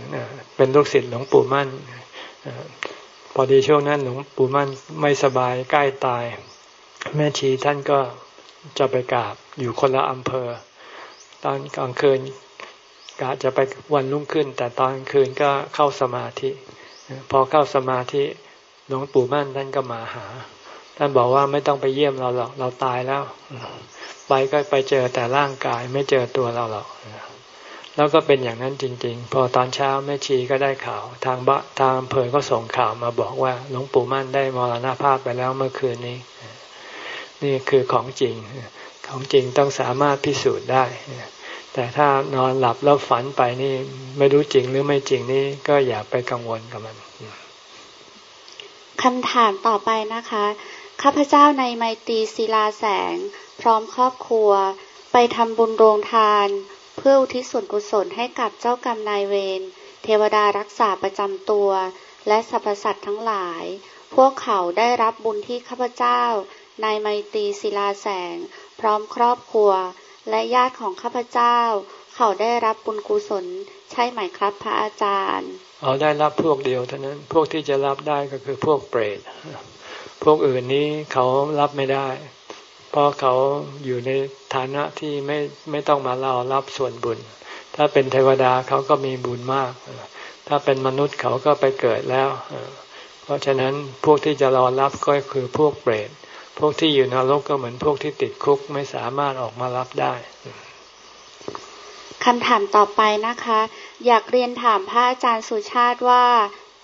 เป็นลูกศิษย์หลวงปู่มั่นพอดีช่วงนั้นหลวงปู่มั่นไม่สบายใกล้ตาย แม่ชีท่านก็จะไปกราบอยู่คนละอำเภอ ตอนกลางคืน กะจะไปวันรุ่งขึ้น แต่ตอนคืนก็เข้าสมาธิ พอเข้าสมาธิหลวงปู่มั่นท่านก็มาหา ท่านบอกว่าไม่ต้องไปเยี่ยมเราหรอกเราตายแล้ว ไปก็ไปเจอแต่ร่างกายไม่เจอตัวเราหรอกแล้วก็เป็นอย่างนั้นจริง ๆ พอตอนเช้าแม่ชีก็ได้ข่าว ทางบะทางอำเภอก็ส่งข่าวมาบอกว่าหลวงปู่มั่นได้มรณภาพไปแล้วเมื่อคืนนี้ นี่คือของจริง ของจริงต้องสามารถพิสูจน์ได้ แต่ถ้านอนหลับแล้วฝันไปนี่ ไม่รู้จริงหรือไม่จริงนี่ก็อย่าไปกังวลกับมันคำถามต่อไปนะคะ ข้าพเจ้าในไมตรีศิลาแสง พร้อมครอบครัว ไปทำบุญโรงทาน เพื่ออุทิศส่วนกุศลให้กับเจ้ากรรมนายเวรเทวดารักษาประจำตัว และสรรพสัตว์ทั้งหลาย พวกเขาได้รับบุญที่ข้าพเจ้า ในไมตรีศิลาแสง พร้อมครอบครัว และญาติของข้าพเจ้า เขาได้รับบุญกุศลใช่ไหมครับ พระอาจารย์อ๋อได้รับพวกเดียวเท่านั้นพวกที่จะรับได้ก็คือพวกเปรตพวกอื่นนี้เขารับไม่ได้ เพราะเขาอยู่ในฐานะที่ไม่ไม่ต้องมาเรารับส่วนบุญ ถ้าเป็นเทวดาเขาก็มีบุญมาก ถ้าเป็นมนุษย์เขาก็ไปเกิดแล้ว เพราะฉะนั้นพวกที่จะรอรับก็คือพวกเปรต พวกที่อยู่นรกก็เหมือนพวกที่ติดคุกไม่สามารถออกมารับได้คำถามต่อไปนะคะ อยากเรียนถามพระอาจารย์สุชาติว่า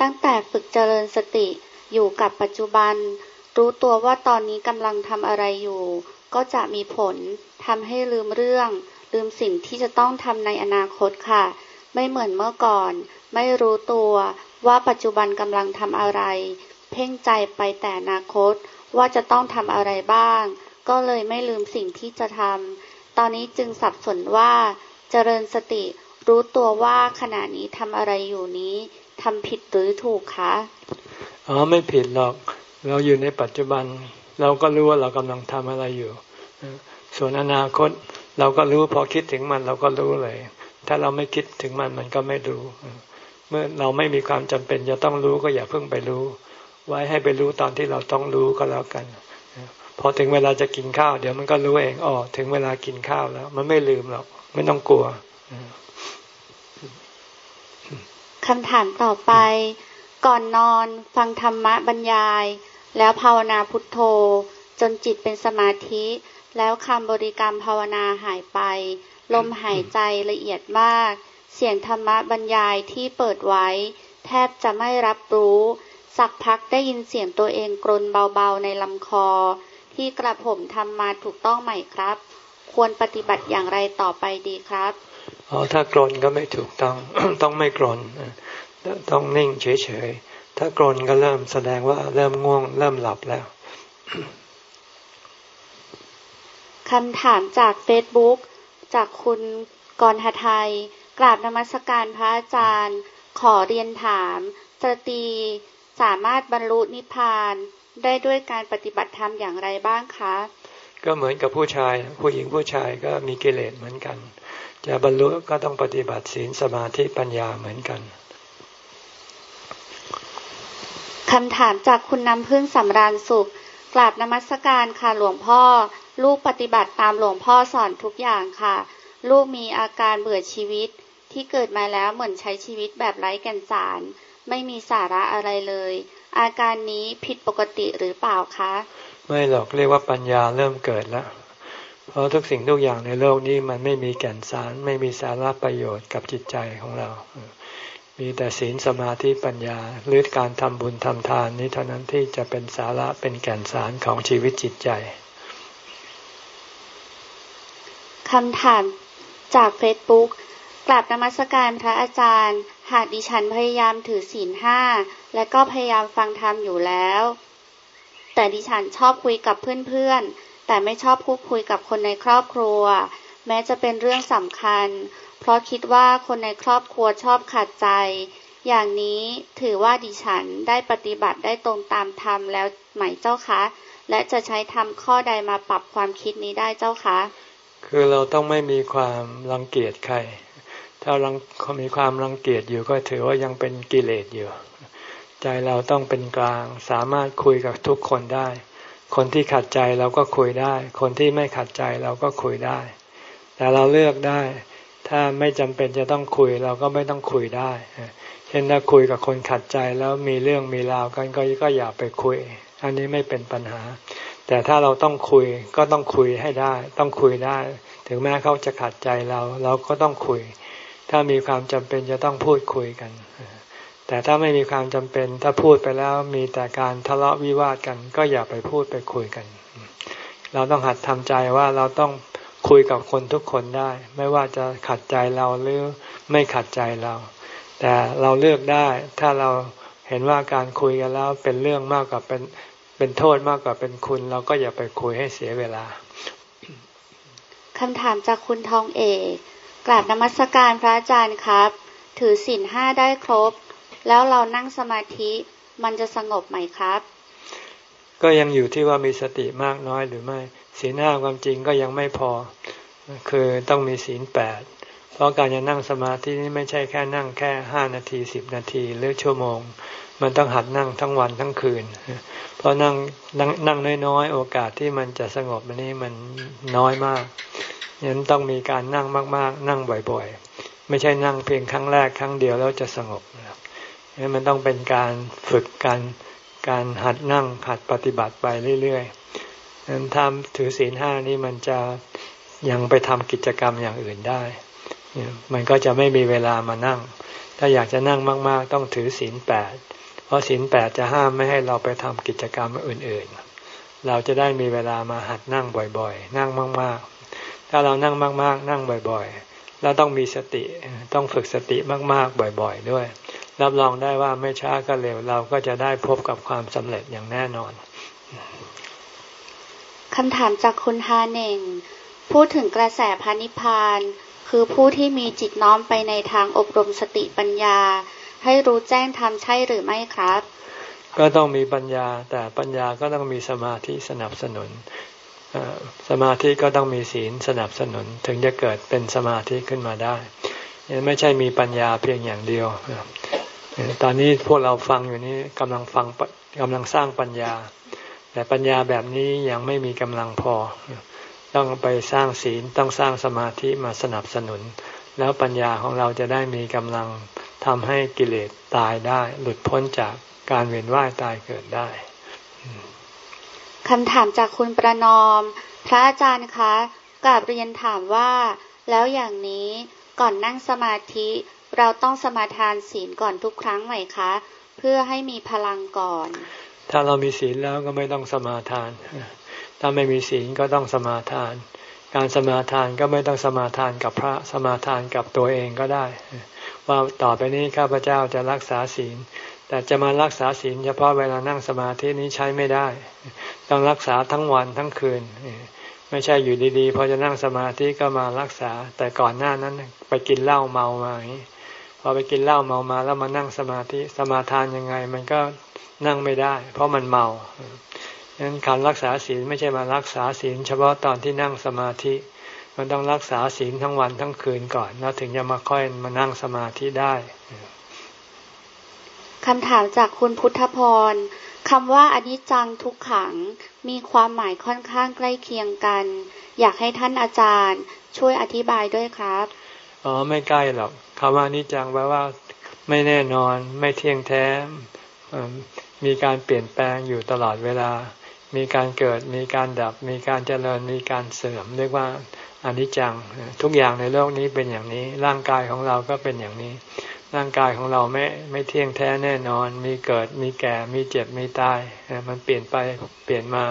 ตั้งแต่ฝึกเจริญสติอยู่กับปัจจุบัน รู้ตัวว่าตอนนี้กำลังทำอะไรอยู่ ก็จะมีผลทำให้ลืมเรื่อง ลืมสิ่งที่จะต้องทำในอนาคตค่ะ ไม่เหมือนเมื่อก่อน ไม่รู้ตัวว่าปัจจุบันกำลังทำอะไร เพ่งใจไปแต่อนาคต ว่าจะต้องทำอะไรบ้าง ก็เลยไม่ลืมสิ่งที่จะทำตอนนี้จึงสับสนว่าเจริญสติรู้ตัวว่าขณะนี้ทำอะไรอยู่นี้ทำผิดหรือถูกคะอ๋อไม่ผิดหรอก เราอยู่ในปัจจุบัน เราก็รู้ว่าเรากำลังทำอะไรอยู่ ส่วนอนาคตเราก็รู้พอคิดถึงมันเราก็รู้เลย ถ้าเราไม่คิดถึงมันมันก็ไม่รู้ เมื่อเราไม่มีความจำเป็นจะต้องรู้ก็อย่าเพิ่งไปรู้ ไว้ให้ไปรู้ตอนที่เราต้องรู้ก็แล้วกัน พอถึงเวลาจะกินข้าว เดี๋ยวมันก็รู้เองอ๋อถึงเวลากินข้าวแล้ว มันไม่ลืมหรอกไม่ต้องกลัวคำถามต่อไป ก่อนนอนฟังธรรมะบรรยาย แล้วภาวนาพุทโธ จนจิตเป็นสมาธิ แล้วคำบริกรรมภาวนาหายไป ลมหายใจละเอียดมาก เสียงธรรมะบรรยายที่เปิดไว้ แทบจะไม่รับรู้ สักพักได้ยินเสียงตัวเองกรนเบาๆในลำคอ ที่กระผมทำมาถูกต้องไหมครับ ควรปฏิบัติอย่างไรต่อไปดีครับอ๋อถ้ากรนก็ไม่ถูกต้องต้องไม่กรนต้องนิ่งเฉยๆถ้ากรนก็เริ่มแสดงว่าเริ่มง่วง เริ่มหลับแล้วคำถามจากเฟซบุ๊กจากคุณกรหไทยกราบนมัสการพระอาจารย์ ขอเรียนถามสตี สามารถบรรลุนิพพานได้ด้วยการปฏิบัติธรรมอย่างไรบ้างคะ ก็เหมือนกับผู้ชาย ผู้หญิงผู้ชายก็มีกิเลสเหมือนกัน จะบรรลุก็ต้องปฏิบัติศีลสมาธิปัญญาเหมือนกันคำถามจากคุณน้ำพึ่งสำราญสุขกราบนมัสการค่ะหลวงพ่อ ลูกปฏิบัติตามหลวงพ่อสอนทุกอย่างค่ะ ลูกมีอาการเบื่อชีวิตที่เกิดมาแล้วเหมือนใช้ชีวิตแบบไร้แก่นสาร ไม่มีสาระอะไรเลย อาการนี้ผิดปกติหรือเปล่าคะ ไม่หรอกเรียกว่าปัญญาเริ่มเกิดแล้ว เพราะทุกสิ่งทุกอย่างในโลกนี้มันไม่มีแก่นสารไม่มีสาระประโยชน์กับจิตใจของเรา มีแต่ศีลสมาธิปัญญาหรือการทำบุญทำทานนี้เท่านั้นที่จะเป็นสาระเป็นแก่นสารของชีวิตจิตใจคำถามจากเฟซบุ๊กกราบนมัสการพระอาจารย์ หากดิฉันพยายามถือศีลห้าและก็พยายามฟังธรรมอยู่แล้ว แต่ดิฉันชอบคุยกับเพื่อนๆ แต่ไม่ชอบพูดคุยกับคนในครอบครัว แม้จะเป็นเรื่องสำคัญ เพราะคิดว่าคนในครอบครัวชอบขัดใจ อย่างนี้ถือว่าดิฉันได้ปฏิบัติได้ตรงตามธรรมแล้วไหมเจ้าคะ และจะใช้ธรรมข้อใดมาปรับความคิดนี้ได้เจ้าคะ คือเราต้องไม่มีความรังเกียจใคร ถ้ารังมีความรังเกียจอยู่ก็ถือว่ายังเป็นกิเลสอยู่ ใจเราต้องเป็นกลางสามารถคุยกับทุกคนได้ คนที่ขัดใจเราก็คุยได้ คนที่ไม่ขัดใจเราก็คุยได้ แต่เราเลือกได้ ถ้าไม่จำเป็นจะต้องคุยเราก็ไม่ต้องคุยได้ เช่นถ้าคุยกับคนขัดใจแล้วมีเรื่องมีราวกันก็ก็อย่าไปคุย อันนี้ไม่เป็นปัญหา แต่ถ้าเราต้องคุยก็ต้องคุยให้ได้ ต้องคุยได้ ถึงแม้เขาจะขัดใจเราเราก็ต้องคุย ถ้ามีความจำเป็นจะต้องพูดคุยกัน แต่ถ้าไม่มีความจำเป็น ถ้าพูดไปแล้วมีแต่การทะเลาะวิวาทกัน ก็อย่าไปพูดไปคุยกัน เราต้องหัดทำใจว่าเราต้องคุยกับคนทุกคนได้ ไม่ว่าจะขัดใจเราหรือไม่ขัดใจเรา แต่เราเลือกได้ ถ้าเราเห็นว่าการคุยกันแล้วเป็นเรื่องมากกว่าเป็นเป็นโทษมากกว่าเป็นคุณ เราก็อย่าไปคุยให้เสียเวลาคำถามจากคุณทองเอก กราบนมัสการพระอาจารย์ครับ ถือศีลห้าได้ครบ แล้วเรานั่งสมาธิมันจะสงบไหมครับ ก็ยังอยู่ที่ว่ามีสติมากน้อยหรือไม่ศีลห้าความจริงก็ยังไม่พอ คือต้องมีศีลแปดเพราะการจะนั่งสมาธินี้ไม่ใช่แค่นั่งแค่ห้านาทีสิบนาทีหรือชั่วโมง มันต้องหัดนั่งทั้งวันทั้งคืน เพราะนั่งนั่งนั่งน้อยๆ โอกาสที่มันจะสงบอันนี้มันน้อยมากยั้นต้องมีการนั่งมาก ๆ นั่งบ่อยๆ ไม่ใช่นั่งเพียงครั้งแรกครั้งเดียวแล้วจะสงบนะครับมันต้องเป็นการฝึกการการหัดนั่งหัดปฏิบัติไปเรื่อยๆนั้นทำถือศีลห้านี่มันจะยังไปทำกิจกรรมอย่างอื่นได้ มันก็จะไม่มีเวลามานั่ง ถ้าอยากจะนั่งมาก ๆ ต้องถือศีลแปด เพราะศีลแปดจะห้ามไม่ให้เราไปทำกิจกรรมอื่นๆ เราจะได้มีเวลามาหัดนั่งบ่อยๆ นั่งมากๆ ถ้าเรานั่งมากๆ นั่งบ่อยๆ แล้วต้องมีสติต้องฝึกสติมากๆ บ่อยๆ ด้วย รับรองได้ว่าไม่ช้าก็เร็วเราก็จะได้พบกับความสำเร็จอย่างแน่นอนคำถามจากคุณฮาเน่ง พูดถึงกระแสพานิพาน คือผู้ที่มีจิตน้อมไปในทางอบรมสติปัญญา ให้รู้แจ้งทำใช่หรือไม่ครับ ก็ต้องมีปัญญา แต่ปัญญาก็ต้องมีสมาธิสนับสนุนสมาธิก็ต้องมีศีลสนับสนุน ถึงจะเกิดเป็นสมาธิขึ้นมาได้ยังไม่ใช่มีปัญญาเพียงอย่างเดียว ตอนนี้พวกเราฟังอยู่นี้กำลังฟังกำลังสร้างปัญญา แต่ปัญญาแบบนี้ยังไม่มีกำลังพอ ต้องไปสร้างศีลต้องสร้างสมาธิมาสนับสนุน แล้วปัญญาของเราจะได้มีกำลัง ทำให้กิเลสตายได้ หลุดพ้นจากการเวียนว่ายตายเกิดได้คำถามจากคุณประนอม พระอาจารย์คะกราบเรียนถามว่า แล้วอย่างนี้ก่อนนั่งสมาธิ เราต้องสมาทานศีลก่อนทุกครั้งไหมคะ เพื่อให้มีพลังก่อน ถ้าเรามีศีลแล้วก็ไม่ต้องสมาทาน ถ้าไม่มีศีลก็ต้องสมาทาน การสมาทานก็ไม่ต้องสมาทานกับพระสมาทานกับตัวเองก็ได้ ว่าต่อไปนี้ข้าพเจ้าจะรักษาศีล แต่จะมารักษาศีลเฉพาะเวลานั่งสมาธินี้ใช้ไม่ได้ ต้องรักษาทั้งวันทั้งคืน ไม่ใช่อยู่ดีๆพอจะนั่งสมาธิก็มารักษา แต่ก่อนหน้านั้นไปกินเหล้าเมามาพอไปกินเหล้าเมามาแล้วมานั่งสมาธิสมาทานยังไง มันก็นั่งไม่ได้ เพราะมันเมางั้นการรักษาศีลไม่ใช่มารักษาศีล เฉพาะตอนที่นั่งสมาธิ มันต้องรักษาศีลทั้งวันทั้งคืนก่อน แล้วถึงจะมาค่อยมานั่งสมาธิได้คำถามจากคุณพุทธพรคำว่าอนิจจังทุกขัง มีความหมายค่อนข้างใกล้เคียงกัน อยากให้ท่านอาจารย์ ช่วยอธิบายด้วยครับ อ๋อไม่ใกล้หรอกคำว่าอนิจจังแปลว่า ไม่แน่นอน ไม่เที่ยงแท้มีการเปลี่ยนแปลงอยู่ตลอดเวลา มีการเกิด มีการดับ มีการเจริญ มีการเสื่อม เรียกว่า อนิจจัง ทุกอย่างในโลกนี้เป็นอย่างนี้ ร่างกายของเราก็เป็นอย่างนี้ ร่างกายของเราไม่ไม่เที่ยงแท้แน่นอน มีเกิดมีแก่มีเจ็บมีตาย มันเปลี่ยนไปเปลี่ยนมา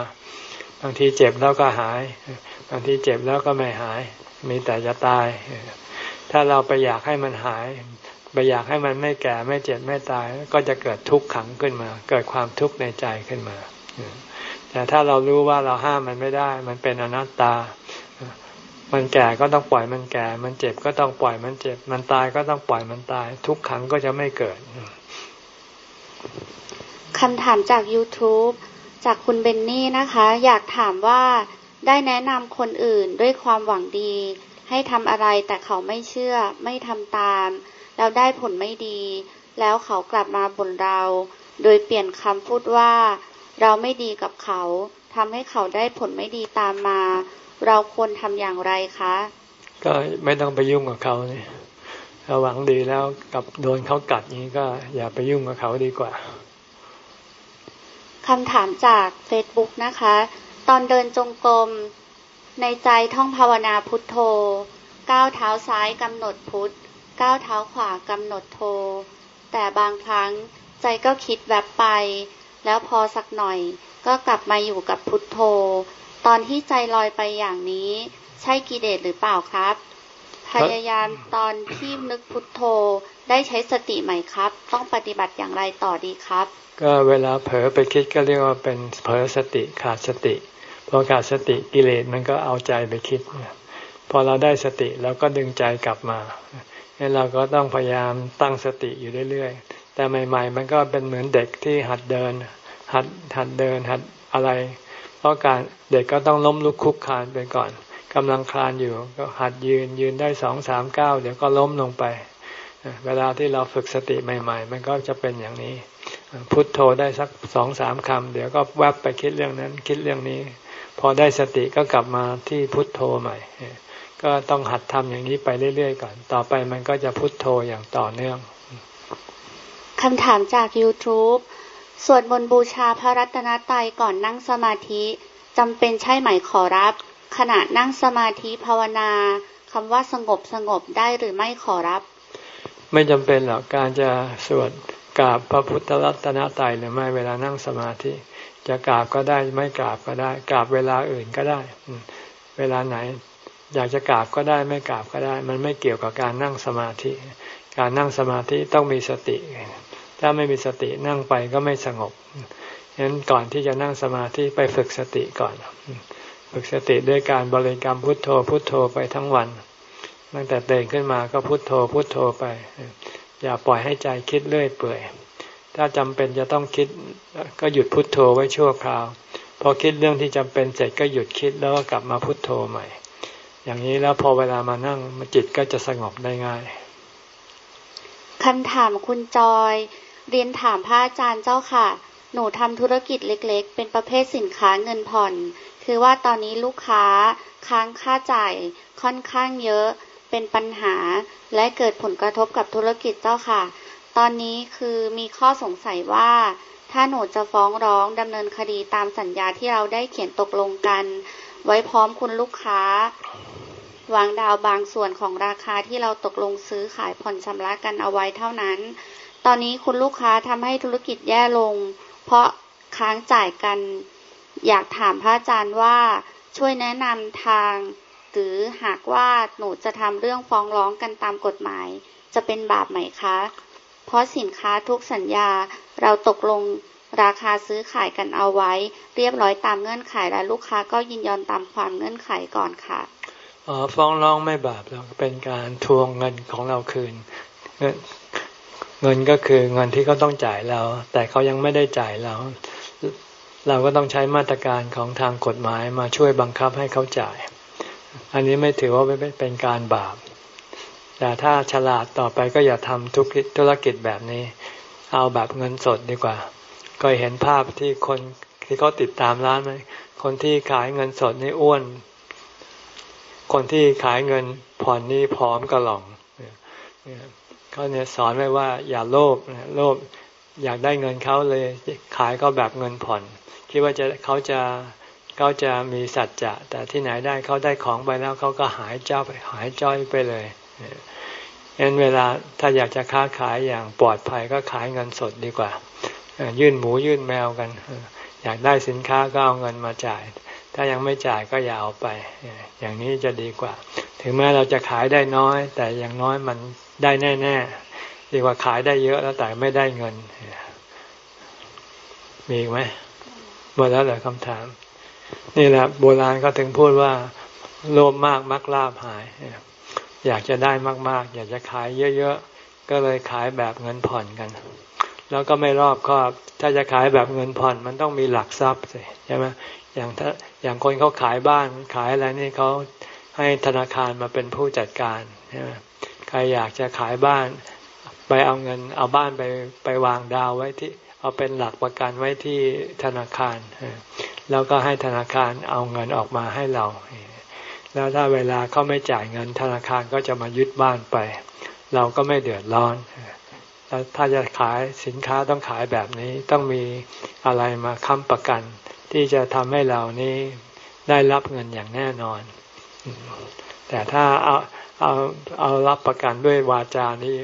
บางทีเจ็บแล้วก็หาย บางทีเจ็บแล้วก็ไม่หาย มีแต่จะตาย ถ้าเราไปอยากให้มันหายไปอยากให้มันไม่แก่ไม่เจ็บไม่ตาย ก็จะเกิดทุกข์ขังขึ้นมา เกิดความทุกข์ในใจขึ้นมา แต่ถ้าเรารู้ว่าเราห้ามมันไม่ได้ มันเป็นอนัตตา มันแก่ก็ต้องปล่อยมันแก่ มันเจ็บก็ต้องปล่อยมันเจ็บ มันตายก็ต้องปล่อยมันตาย ทุกขังก็จะไม่เกิดคำถามจาก YouTube จากคุณเบนนี่นะคะ อยากถามว่าได้แนะนำคนอื่นด้วยความหวังดี ให้ทำอะไรแต่เขาไม่เชื่อ ไม่ทำตาม แล้วได้ผลไม่ดี แล้วเขากลับมาบ่นเรา โดยเปลี่ยนคำพูดว่า เราไม่ดีกับเขาทำให้เขาได้ผลไม่ดีตามมา เราควรทำอย่างไรคะ ก็ไม่ต้องไปยุ่งกับเขาเนี่ยถ้าหวังดีแล้วกับโดนเขากัดนี้ก็อย่าไปยุ่งกับเขาดีกว่าคำถามจากเฟซบุ๊กนะคะ ตอนเดินจงกรมในใจท่องภาวนาพุทโธ ก้าวเท้าซ้ายกำหนดพุทก้าวเท้าขวากำหนดโธ แต่บางครั้งใจก็คิดแวบไป แล้วพอสักหน่อยก็กลับมาอยู่กับพุทโธ ตอนที่ใจลอยไปอย่างนี้ ใช่กิเลสหรือเปล่าครับ พยายามตอนที่นึกพุทโธได้ใช้สติไหมครับ ต้องปฏิบัติอย่างไรต่อดีครับ ก็เวลาเผลอไปคิดก็เรียกว่าเป็นเผลอสติขาดสติพอขาดสติกิเลสมันก็เอาใจไปคิดพอเราได้สติแล้วก็ดึงใจกลับมาเนี่ยเราก็ต้องพยายามตั้งสติอยู่เรื่อยๆแต่ใหม่ ๆ มันก็เป็นเหมือนเด็กที่หัดเดิน หัดหัดเดินหัดอะไร เพราะการเด็กก็ต้องล้มลุกคุกคานไปก่อนกำลังคลานอยู่ก็หัดยืนยืนได้สองสามเก้าเดี๋ยวก็ล้มลงไป เวลาที่เราฝึกสติใหม่ ๆ มันก็จะเป็นอย่างนี้ พุทโธได้สักสองสามคำเดี๋ยวก็แวบไปคิดเรื่องนั้น คิดเรื่องนี้ พอได้สติก็กลับมาที่พุทโธใหม่ ก็ต้องหัดทำอย่างนี้ไปเรื่อยๆก่อน ต่อไปมันก็จะพุทโธอย่างต่อเนื่องคำถามจาก YouTube สวดมนต์บูชาพระรัตนตรัยก่อนนั่งสมาธิจำเป็นใช่ไหมขอรับ ขณะนั่งสมาธิภาวนาคำว่าสงบสงบได้หรือไม่ขอรับ ไม่จำเป็นหรอกการจะสวดกราบพระพุทธรัตนตรัยหรือไม่เวลานั่งสมาธิ จะกราบก็ได้ไม่กราบก็ได้ กราบเวลาอื่นก็ได้ เวลาไหน อยากจะกราบก็ได้ไม่กราบก็ได้ มันไม่เกี่ยวกับการนั่งสมาธิ การนั่งสมาธิต้องมีสติ ถ้าไม่มีสตินั่งไปก็ไม่สงบฉะนั้นก่อนที่จะนั่งสมาธิไปฝึกสติก่อน ฝึกสติด้วยการบริกรรมพุทโธพุทโธไปทั้งวัน ตั้งแต่เดินขึ้นมาก็พุทโธพุทโธไป อย่าปล่อยให้ใจคิดเรื่อยเปื่อย ถ้าจำเป็นจะต้องคิดก็หยุดพุทโธไว้ชั่วคราว พอคิดเรื่องที่จำเป็นเสร็จก็หยุดคิดแล้วก็กลับมาพุทโธใหม่ อย่างนี้แล้วพอเวลามานั่งจิตก็จะสงบได้ง่ายคำถามคุณจอย เรียนถามพระอาจารย์เจ้าค่ะ หนูทำธุรกิจเล็ก ๆ เป็นประเภทสินค้าเงินผ่อน คือว่าตอนนี้ลูกค้าค้างค่าจ่ายค่อนข้างเยอะ เป็นปัญหาและเกิดผลกระทบกับธุรกิจเจ้าค่ะ ตอนนี้คือมีข้อสงสัยว่า ถ้าหนูจะฟ้องร้องดำเนินคดีตามสัญญาที่เราได้เขียนตกลงกัน ไว้พร้อมคุณลูกค้าวางดาวบางส่วนของราคาที่เราตกลงซื้อขายผ่อนชำระกันเอาไว้เท่านั้น ตอนนี้คุณลูกค้าทำให้ธุรกิจแย่ลง เพราะค้างจ่ายกัน อยากถามพระอาจารย์ว่าช่วยแนะนำทางหรือหากว่าหนูจะทำเรื่องฟ้องร้องกันตามกฎหมาย จะเป็นบาปไหมคะ เพราะสินค้าทุกสัญญาเราตกลงราคาซื้อขายกันเอาไว้ เรียบร้อยตามเงื่อนไขและลูกค้าก็ยินยอมตามความเงื่อนไขก่อนค่ะอ๋อฟ้องร้องไม่บาปแล้วเป็นการทวงเงินของเราคืน เงินก็คือเงินที่เขาต้องจ่ายเรา แต่เขายังไม่ได้จ่ายเรา เราก็ต้องใช้มาตรการของทางกฎหมายมาช่วยบังคับให้เขาจ่าย อันนี้ไม่ถือว่าเป็นการบาป แต่ถ้าฉลาดต่อไปก็อย่าทำทุกธุรกิจแบบนี้ เอาแบบเงินสดดีกว่า ก็เห็นภาพที่คนที่เขาติดตามร้านไหมคนที่ขายเงินสดนี่อ้วน คนที่ขายเงินผ่อนนี่พร้อมกระหล่อง เขาเนี่ยสอนไว้ว่า อย่าโลภโลภอยากได้เงินเขาเลย ขายก็แบบเงินผ่อน คิดว่าจะเขาจะเขาจะมีสัจจะ แต่ที่ไหนได้เขาได้ของไปแล้วเขาก็หายเจ้าไปหายจ้อยไปเลยเอ็นเวลาถ้าอยากจะค้าขายอย่างปลอดภัยก็ขายเงินสดดีกว่า ยื่นหมูยื่นแมวกัน อยากได้สินค้าก็เอาเงินมาจ่าย ถ้ายังไม่จ่ายก็อย่าเอาไป อย่างนี้จะดีกว่า ถึงแม้เราจะขายได้น้อย แต่อย่างน้อยมัน ได้แน่ๆดีกว่าขายได้เยอะแล้วแต่ไม่ได้เงิน มีไหมหมดแล้วเหรอคำถาม นี่แหละโบราณก็ถึงพูดว่าโลภมากมักลาบหาย อยากจะได้มาก ๆ อยากจะขายเยอะๆ ก็เลยขายแบบเงินผ่อนกัน แล้วก็ไม่รอบคอบ ถ้าจะขายแบบเงินผ่อนมันต้องมีหลักทรัพย์สิใช่ไหมอย่างถ้าอย่างคนเขาขายบ้านขายอะไรนี่เขาให้ธนาคารมาเป็นผู้จัดการใช่ไหม ครอยากจะขายบ้าน ไปเอาเงิน เอาบ้านไปไปวางดาวไว้ที่ เอาเป็นหลักประกันไว้ที่ธนาคาร แล้วก็ให้ธนาคารเอาเงินออกมาให้เรา แล้วถ้าเวลาเขาไม่จ่ายเงิน ธนาคารก็จะมายึดบ้านไป เราก็ไม่เดือดร้อนถ้าจะขายสินค้าต้องขายแบบนี้ต้องมีอะไรมาค้ำประกัน ที่จะทำให้เรานี้ได้รับเงินอย่างแน่นอน แต่ถ้าเอา เอาเอารับประกันด้วยวาจานี้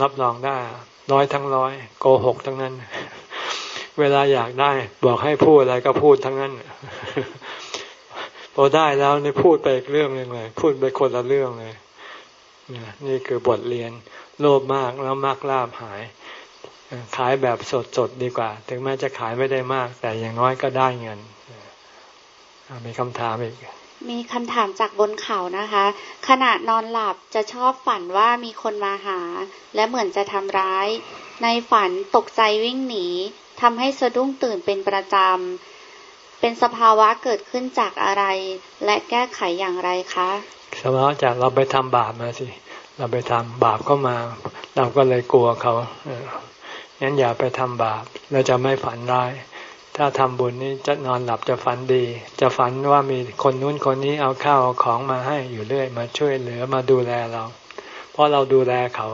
รับรองได้ร้อยทั้งร้อยโกหกทั้งนั้น เวลาอยากได้ บอกให้พูดอะไรก็พูดทั้งนั้นพอได้แล้วนี่พูดไปอีกเรื่องหนึ่งเลยพูดไปคนละเรื่องเลยนี่คือบทเรียน โลภมากแล้วมากลาบหาย ขายแบบสดๆดีกว่า ถึงแม้จะขายไม่ได้มาก แต่อย่างน้อยก็ได้เงินมีคำถามอีก มีคำถามจากบนเขานะคะ ขณะนอนหลับจะชอบฝันว่ามีคนมาหา และเหมือนจะทำร้าย ในฝันตกใจวิ่งหนีทำให้สะดุ้งตื่นเป็นประจำ เป็นสภาวะเกิดขึ้นจากอะไร และแก้ไขอย่างไรคะ สภาวะจากเราไปทำบาปมาสิ เราไปทำบาปก็มา เราก็เลยกลัวเขางั้นอย่าไปทำบาปเราจะไม่ฝันร้าย ถ้าทำบุญนี้จะนอนหลับจะฝันดี จะฝันว่ามีคนนู้นคนนี้เอาข้าวเอาของมาให้อยู่เรื่อย มาช่วยเหลือมาดูแลเรา เพราะเราดูแลเขา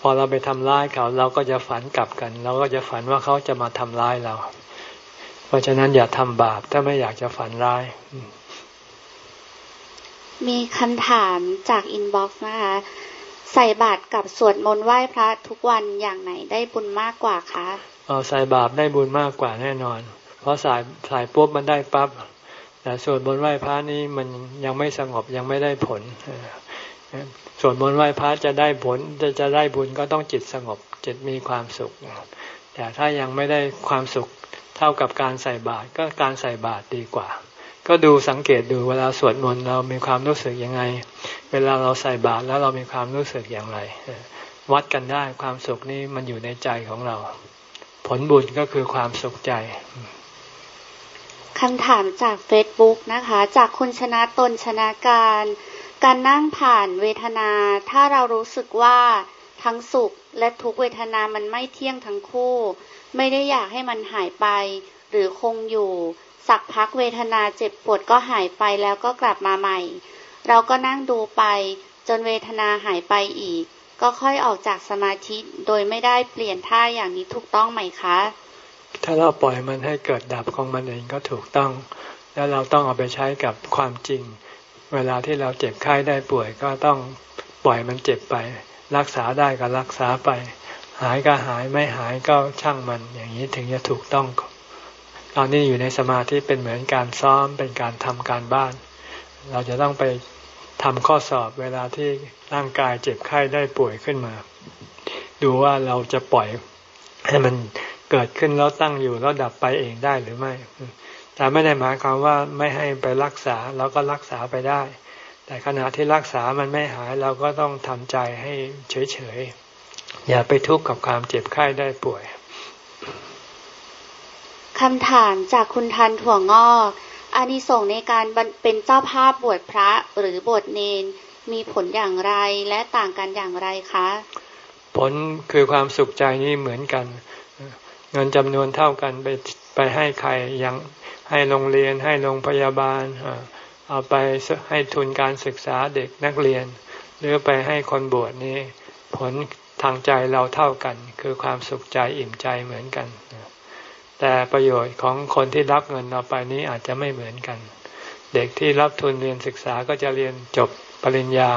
พอเราไปทำร้ายเขา เราก็จะฝันกลับกัน เราก็จะฝันว่าเขาจะมาทำร้ายเรา เพราะฉะนั้นอย่าทำบาปถ้าไม่อยากจะฝันร้าย มีคำถามจาก inbox นะคะใส่บาตรกับสวดมนต์ไหว้พระทุกวันอย่างไหนได้บุญมากกว่าคะ ใส่บาตรได้บุญมากกว่าแน่นอน เพราะสายสายปุ๊บมันได้ปั๊บแต่สวดมนต์ไหว้พระนี้มันยังไม่สงบยังไม่ได้ผลสวดมนต์ไหว้พระจะได้ผลจะจะได้บุญก็ต้องจิตสงบจิตมีความสุข แต่ถ้ายังไม่ได้ความสุขเท่ากับการใส่บาตรก็การใส่บาตรดีกว่า ก็ดูสังเกตดูเวลาสวดมนต์เรามีความรู้สึกยังไง เวลาเราใส่บาตรแล้วเรามีความรู้สึกอย่างไร วัดกันได้ความสุขนี้มันอยู่ในใจของเรา ผลบุญก็คือความสุขใจคำถามจากเฟซบุ๊กนะคะ จากคุณชนะตนชนะการ การนั่งผ่านเวทนา ถ้าเรารู้สึกว่าทั้งสุขและทุกเวทนามันไม่เที่ยงทั้งคู่ ไม่ได้อยากให้มันหายไป หรือคงอยู่ สักพักเวทนาเจ็บปวดก็หายไปแล้วก็กลับมาใหม่ เราก็นั่งดูไป จนเวทนาหายไปอีก ก็ค่อยออกจากสมาธิโดยไม่ได้เปลี่ยนท่าอย่างนี้ถูกต้องไหมคะ ถ้าเราปล่อยมันให้เกิดดับของมันเองก็ถูกต้อง แล้วเราต้องเอาไปใช้กับความจริง เวลาที่เราเจ็บไข้ได้ป่วยก็ต้องปล่อยมันเจ็บไป รักษาได้ก็รักษาไป หายก็หายไม่หายก็ช่างมันอย่างนี้ถึงจะถูกต้องตอนนี้อยู่ในสมาธิเป็นเหมือนการซ้อมเป็นการทำการบ้าน เราจะต้องไป ทำข้อสอบเวลาที่ร่างกายเจ็บไข้ได้ป่วยขึ้นมา ดูว่าเราจะปล่อยให้มันเกิดขึ้นแล้วตั้งอยู่แล้วดับไปเองได้หรือไม่ แต่ไม่ได้หมายความว่าไม่ให้ไปรักษาเราก็รักษาไปได้ แต่ขณะที่รักษามันไม่หายเราก็ต้องทำใจให้เฉยๆ อย่าไปทุกข์กับความเจ็บไข้ได้ป่วยคำถามจากคุณทันถั่วงอก อานิสงส์ในการเป็นเจ้าภาพบวชพระหรือบวชเนนมีผลอย่างไรและต่างกันอย่างไรคะ ผลคือความสุขใจนี่เหมือนกัน เงินจำนวนเท่ากันไปไปให้ใครยังให้โรงเรียนให้โรงพยาบาล เอาไปให้ทุนการศึกษาเด็กนักเรียน หรือไปให้คนบวชนี้ผลทางใจเราเท่ากัน คือความสุขใจอิ่มใจเหมือนกัน แต่ประโยชน์ของคนที่รับเงินเราไปนี้อาจจะไม่เหมือนกัน เด็กที่รับทุนเรียนศึกษาก็จะเรียนจบปริญญา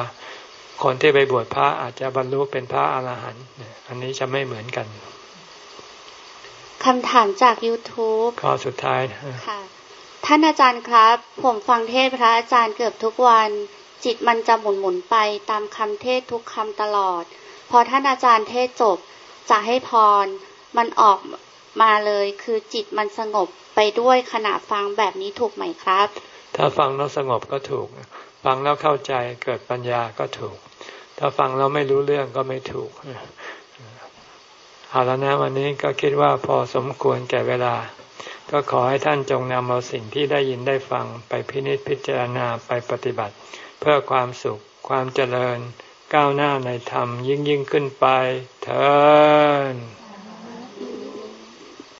คนที่ไปบวชพระอาจจะบรรลุเป็นพระอาหารหันต์อันนี้จะไม่เหมือนกันคำถามจาก YouTube ข้อสุดท้ายค่ะ ท่านอาจารย์ครับ ผมฟังเทศพระอาจารย์เกือบทุกวัน จิตมันจะหมุนหมุนไปตามคำเทศทุกคำตลอด พอท่านอาจารย์เทศจบจะให้พร มันออก มาเลย คือจิตมันสงบไปด้วยขณะฟังแบบนี้ถูกไหมครับ ถ้าฟังแล้วสงบก็ถูก ฟังแล้วเข้าใจเกิดปัญญาก็ถูก ถ้าฟังแล้วไม่รู้เรื่องก็ไม่ถูกเอาแล้วนะวันนี้ก็คิดว่าพอสมควรแก่เวลา ก็ขอให้ท่านจงนำเอาสิ่งที่ได้ยินได้ฟังไปพินิจพิจารณาไปปฏิบัติ เพื่อความสุขความเจริญ ก้าวหน้าในธรรมยิ่งยิ่งขึ้นไปเถิด